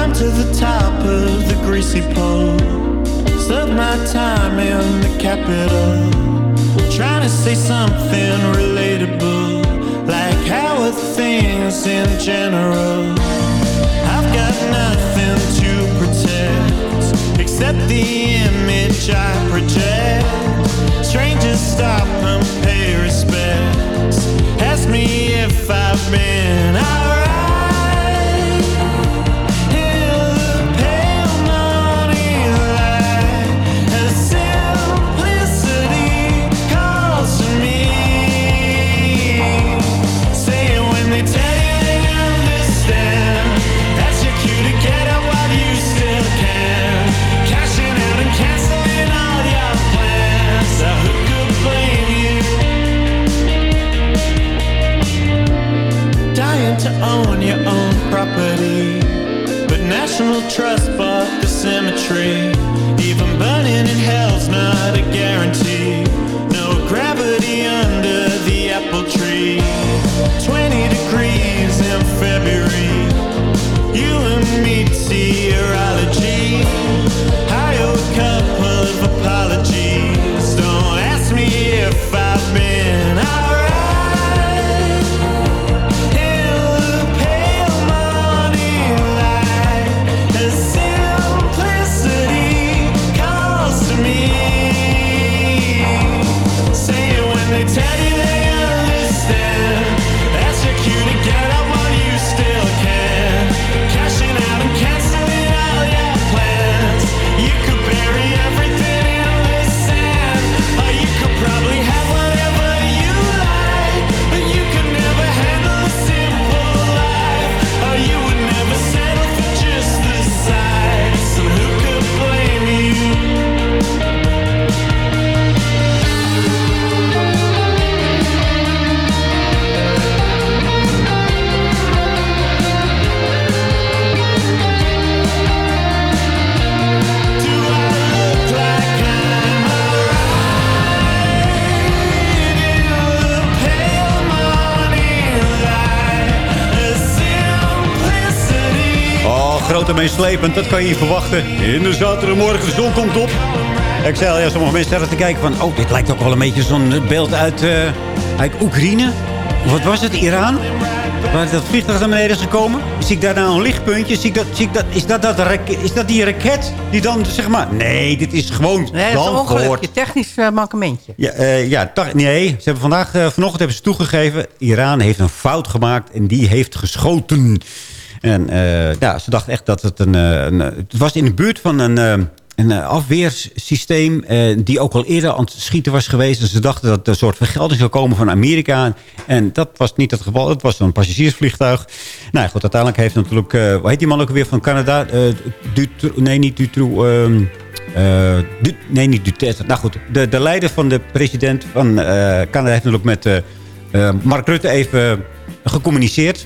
Climb to the top of the greasy pole. Serve my time in the capital. Trying to say something relatable. Like how are things in general? I've got nothing to protect except the image I project. Strangers stop and pay respects. Ask me if I've been alright. Own your own property. But National Trust bought the cemetery. Meeslepend, dat kan je niet verwachten. In de zaterdagmorgen, de zon komt op. Ik zei ja, sommige mensen zaten te kijken van... oh, dit lijkt ook wel een beetje zo'n beeld uit, eh, uit Oekraïne. Wat was het, Iran? Waar dat vliegtuig naar beneden is gekomen. Zie ik daar nou een lichtpuntje? Zie ik dat, zie ik dat, is, dat, dat is dat die raket die dan, zeg maar... Nee, dit is gewoon Nee, dat is een ongelukje. Technisch eh, mankementje. Ja, eh, ja nee. Ze hebben vandaag, vanochtend hebben ze toegegeven... Iran heeft een fout gemaakt en die heeft geschoten. En eh, ja, ze dachten echt dat het een... eh, een het was in de buurt van een, eh, een eh, afweersysteem eh, die ook al eerder aan het schieten was geweest. Dus ze dachten dat er een soort vergelding zou komen van Amerika. En dat was niet het geval. Het was een passagiersvliegtuig. Nou goed, uiteindelijk heeft natuurlijk... eh hoe heet die man ook weer van Canada? Eh, Dutro- nee, niet Dutroux. ehm, eh, nee, niet Duterte. Nou goed, de, de leider van de president van eh, Canada heeft natuurlijk met eh, eh, Mark Rutte even gecommuniceerd.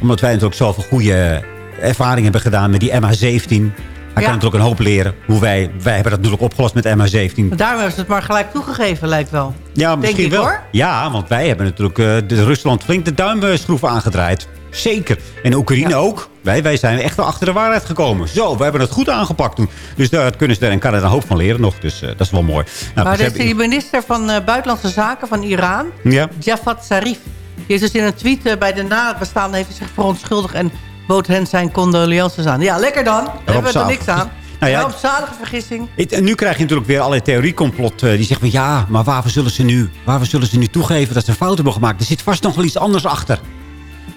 Omdat wij natuurlijk zoveel goede ervaring hebben gedaan met die MH17. Hij kan natuurlijk een hoop leren. Hoe wij, wij hebben dat natuurlijk opgelost met MH17. Maar Daarom hebben ze het maar gelijk toegegeven, lijkt wel. Ja, misschien ik, wel. hoor. Ja, want wij hebben natuurlijk eh, de Rusland flink de duimschroeven aangedraaid. Zeker. En de Oekraïne ook. Wij, wij zijn echt wel achter de waarheid gekomen. Zo, we hebben het goed aangepakt toen. Dus daar kunnen ze er en Canada een hoop van leren nog. Dus eh, dat is wel mooi. Nou, maar dus die minister van eh, Buitenlandse Zaken van Iran, Ja. Javad Zarif... die heeft dus in een tweet eh, bij de nabestaanden heeft hij zich verontschuldigd... en bood hen zijn condolences aan. Ja, lekker dan. Daar hebben we er niks aan. Nou ja, Een rampzalige vergissing. Het- En nu krijg je natuurlijk weer allerlei theoriecomplot. eh, die zeggen van ja, maar waarvoor zullen, ze nu, waarvoor zullen ze nu toegeven dat ze een fout hebben gemaakt? Er zit vast nog wel iets anders achter.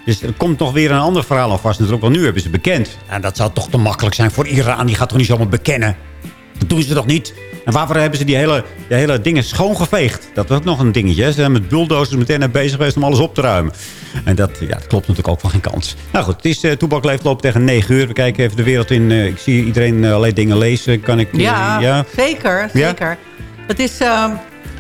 Dus er komt nog weer een ander verhaal aan vast. Natuurlijk, want nu hebben ze bekend. En dat zou toch te makkelijk zijn voor Iran. Die gaat toch niet zomaar bekennen? Dat doen ze toch niet? En waarvoor hebben ze die hele, die hele dingen schoongeveegd? Dat was ook nog een dingetje. hè. Ze zijn met bulldozers meteen naar bezig geweest om alles op te ruimen. En dat, ja, dat klopt natuurlijk ook van geen kans. Nou goed, het is uh, Toebak leeft loopt tegen 9 uur. We kijken even de wereld in. Eh, ik zie iedereen eh, allerlei dingen lezen. Kan ik... eh, Ja, ja. zeker. Ja? zeker. Het is ehm,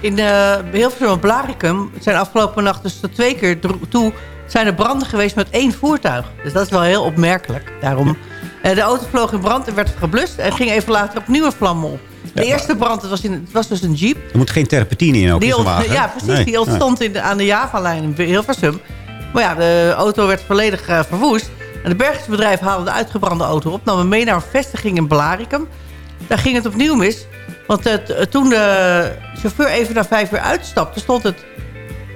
in uh, Hilversum en Blaricum... het zijn afgelopen nacht dus tot twee keer toe... zijn er branden geweest met één voertuig. Dus dat is wel heel opmerkelijk. Daarom. Eh, de auto vloog in brand en werd geblust... en ging even later opnieuw een vlam op. De eerste brand het was, in, het was dus een jeep. Er moet geen terpentine in ook Die ont- wagen. ja, precies. Nee, die ontstond in de, aan de Java-lijn in Hilversum. Maar ja, de auto werd volledig eh, verwoest. En het bergingsbedrijf haalde de uitgebrande auto op... nam hem mee naar een vestiging in Blaricum. Daar ging het opnieuw mis. Want eh, toen de chauffeur even na vijf uur uitstapte... stond het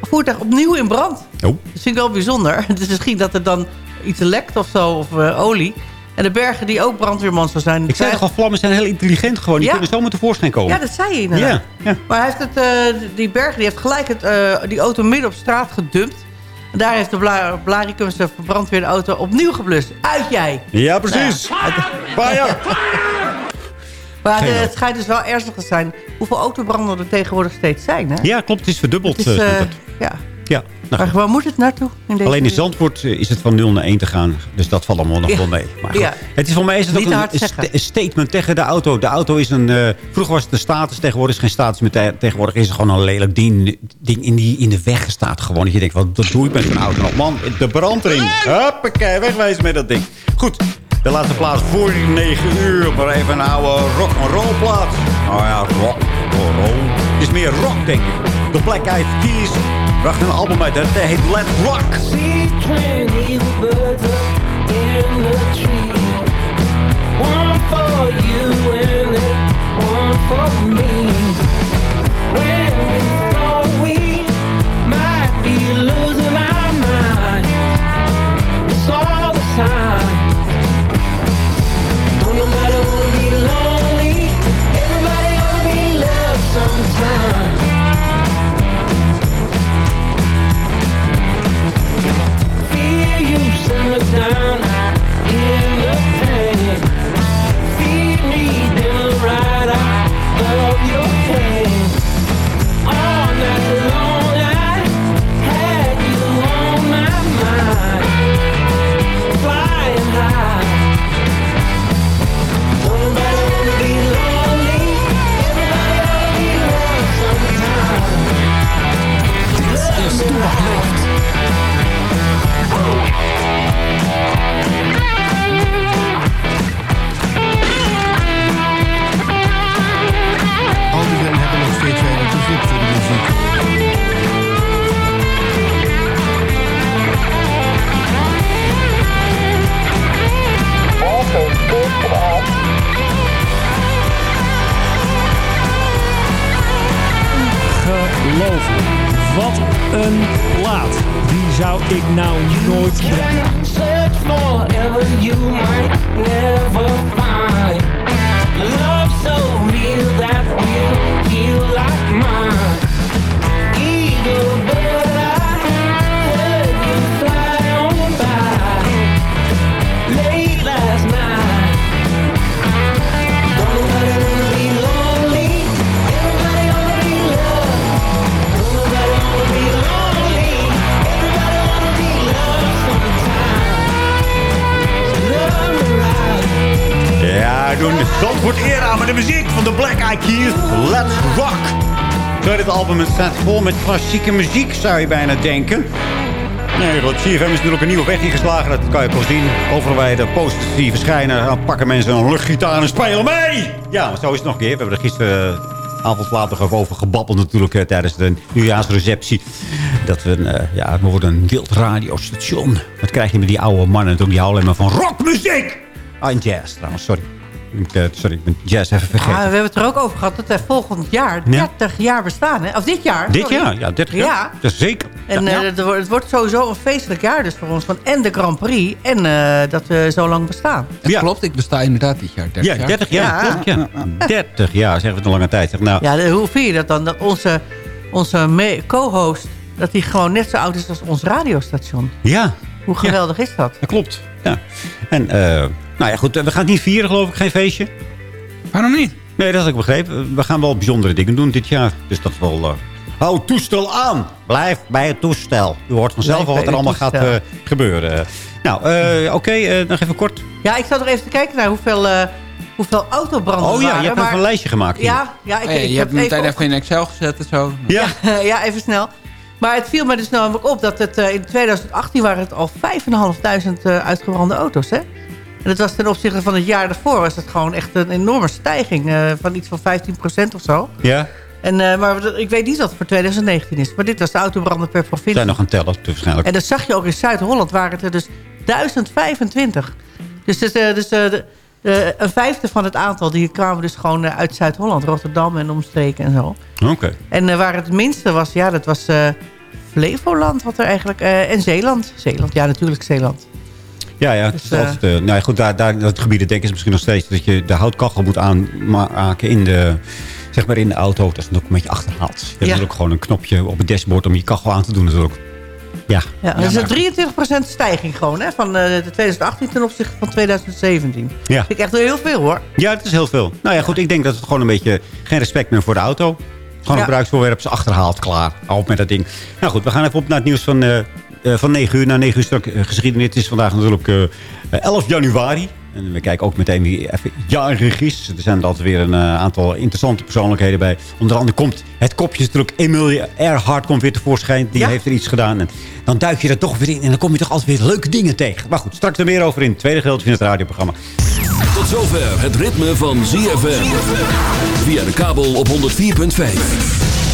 voertuig opnieuw in brand. Oh. Dat vind ik wel bijzonder. Dus misschien dat er dan iets lekt of zo, of eh, olie. En de bergen die ook brandweerman zou zijn... Ik zei toch al, vlammen zijn heel intelligent gewoon. Die Ja. kunnen zomaar tevoorschijn komen. Ja, dat zei je inderdaad. Ja, ja. Maar hij heeft het, eh, die berger die heeft gelijk het, eh, die auto midden op straat gedumpt. En daar heeft de Bla Blaricumse verbrandweerde auto opnieuw geblust. Uit jij! Ja, precies. Fire! Maar eh, het schijnt dus wel ernstig te zijn hoeveel autobranden er tegenwoordig steeds zijn. Hè? Ja, klopt. Het is verdubbeld. Het is, stond het. ja. Ja. Nou, Maar waar moet het naartoe? In deze Alleen in? Zandvoort eh, is het van 0 naar 1 te gaan. Dus dat valt allemaal nog Ja. wel mee. Maar goed, Ja. Het is voor mij is het ook een, zeggen. statement tegen de auto. De auto is een... eh, vroeger was het de status, tegenwoordig is geen status meer. Te- Tegenwoordig is het gewoon een lelijk ding, ding in, die, in de weg staat. Gewoon dat je denkt, wat dat doe ik met zo'n auto nog? Man, de brandring. Hoppakee, wegwezen met dat ding. Goed, de laatste plaats voor 9 uur. Maar even een oude rock'n'roll plaats. Nou ja, rock, roll. Het is meer rock, denk ik. De Black Eyed Peas bracht een album uit. Dat heet Let Rock. For me. time zou ik nou nooit Love so real that will feel like mine. Eagle. Maar de muziek van de Black Eyed Peas. Let's rock. Zo, dit album staat vol met klassieke muziek, zou je bijna denken. Nee, goed. CFM is natuurlijk een nieuwe weg ingeslagen. Dat kan je wel zien. Overal bij de posters die verschijnen... dan pakken mensen een luchtgitaar en spelen mee. Ja, zo is het nog een keer. We hebben er gisteren... avond later over gebabbeld natuurlijk eh, tijdens de nieuwjaarsreceptie. Dat we, eh, ja, we worden een wild radiostation. Wat krijg je met die oude mannen? Die houden alleen maar van rockmuziek. Ah, jazz trouwens, sorry. Ik, eh, sorry, ik ben jazz even vergeten. Ah, we hebben het er ook over gehad dat wij volgend jaar 30 jaar bestaan. Hè? Of dit jaar. Dit sorry. jaar? Ja, 30 jaar. Ja. Dat is zeker. En Ja. eh, het, wordt, het wordt sowieso een feestelijk jaar dus voor ons. Van en de Grand Prix en eh, dat we zo lang bestaan. Het klopt, ik besta inderdaad dit jaar. 30 Ja, jaar. 30 jaar. Ja. klopt, ja. 30 jaar, zeggen we het een lange tijd. Zeg, Nou, Ja, hoe vind je dat dan? Dat onze, onze co-host, dat hij gewoon net zo oud is als ons radiostation. ja, Hoe geweldig is dat? dat klopt. Ja. En, eh, nou ja, goed. We gaan het niet vieren, geloof ik. Geen feestje. Waarom niet? Nee, dat had ik begrepen. We gaan wel bijzondere dingen doen dit jaar. Dus dat is wel... eh, hou toestel aan. Blijf bij het toestel. U hoort vanzelf Blijf al wat er allemaal gaat eh, gebeuren. Nou, eh, oké. eh, nog even kort. Ja, ik zat nog even te kijken naar hoeveel, eh, hoeveel autobranden Oh ja, waren. je hebt maar- even een lijstje gemaakt. hier. Ja, ja, ik, Hey, ik je heb hebt meteen even even in Excel gezet en zo. Ja. ja, even snel. Maar het viel me dus namelijk op dat het, eh, in 2018 waren het al 5.500 uh, uitgebrande auto's. Hè? En dat was ten opzichte van het jaar daarvoor was het gewoon echt een enorme stijging eh, van iets van 15% of zo. Ja. En, eh, maar ik weet niet wat het voor 2019 is. Maar dit was de autobranden per provincie. zijn nog aan het tellen, dus waarschijnlijk. En dat zag je ook in Zuid-Holland waren het er dus 1025. Dus, eh, dus de, de- een vijfde van het aantal die kwamen dus gewoon uit Zuid-Holland. Rotterdam en omstreken en zo. Oké. En waar het minste was, ja, dat was Flevoland. Wat er eigenlijk, en Zeeland. Zeeland, ja, natuurlijk Zeeland. Ja, ja. Het is Dus, eh, altijd, eh, nou ja, goed, daar, daar, dat gebied denken ze misschien nog steeds... dat je de houtkachel moet aanmaken in de, zeg maar in de auto. Dat is natuurlijk een beetje achterhaald. Je hebt Ja. natuurlijk gewoon een knopje op het dashboard om je kachel aan te doen natuurlijk. Ja. Ja, dat is een 23% stijging gewoon, hè, van eh, de 2018 ten opzichte van 2017. Ja. Vind ik echt wel heel veel, hoor. Ja, het is heel veel. Nou ja, goed, ik denk dat het gewoon een beetje geen respect meer voor de auto. Gewoon een gebruiksvoorwerp, ze achterhaald, klaar. Op met dat ding. Nou goed, we gaan even op naar het nieuws van, eh, eh, van 9 uur. Na 9 uur stuk eh, geschiedenis. Het is vandaag natuurlijk eh, 11 januari. En we kijken ook meteen wie even jarig is. Er zijn er altijd weer een eh, aantal interessante persoonlijkheden bij. Onder andere komt het kopje natuurlijk Emilia Earhart komt weer tevoorschijn. Die Ja. heeft er iets gedaan. En dan duik je er toch weer in. En dan kom je toch altijd weer leuke dingen tegen. Maar goed, straks er meer over in het tweede gedeelte van het radioprogramma. Tot zover het ritme van ZFM. Via de kabel op 104.5.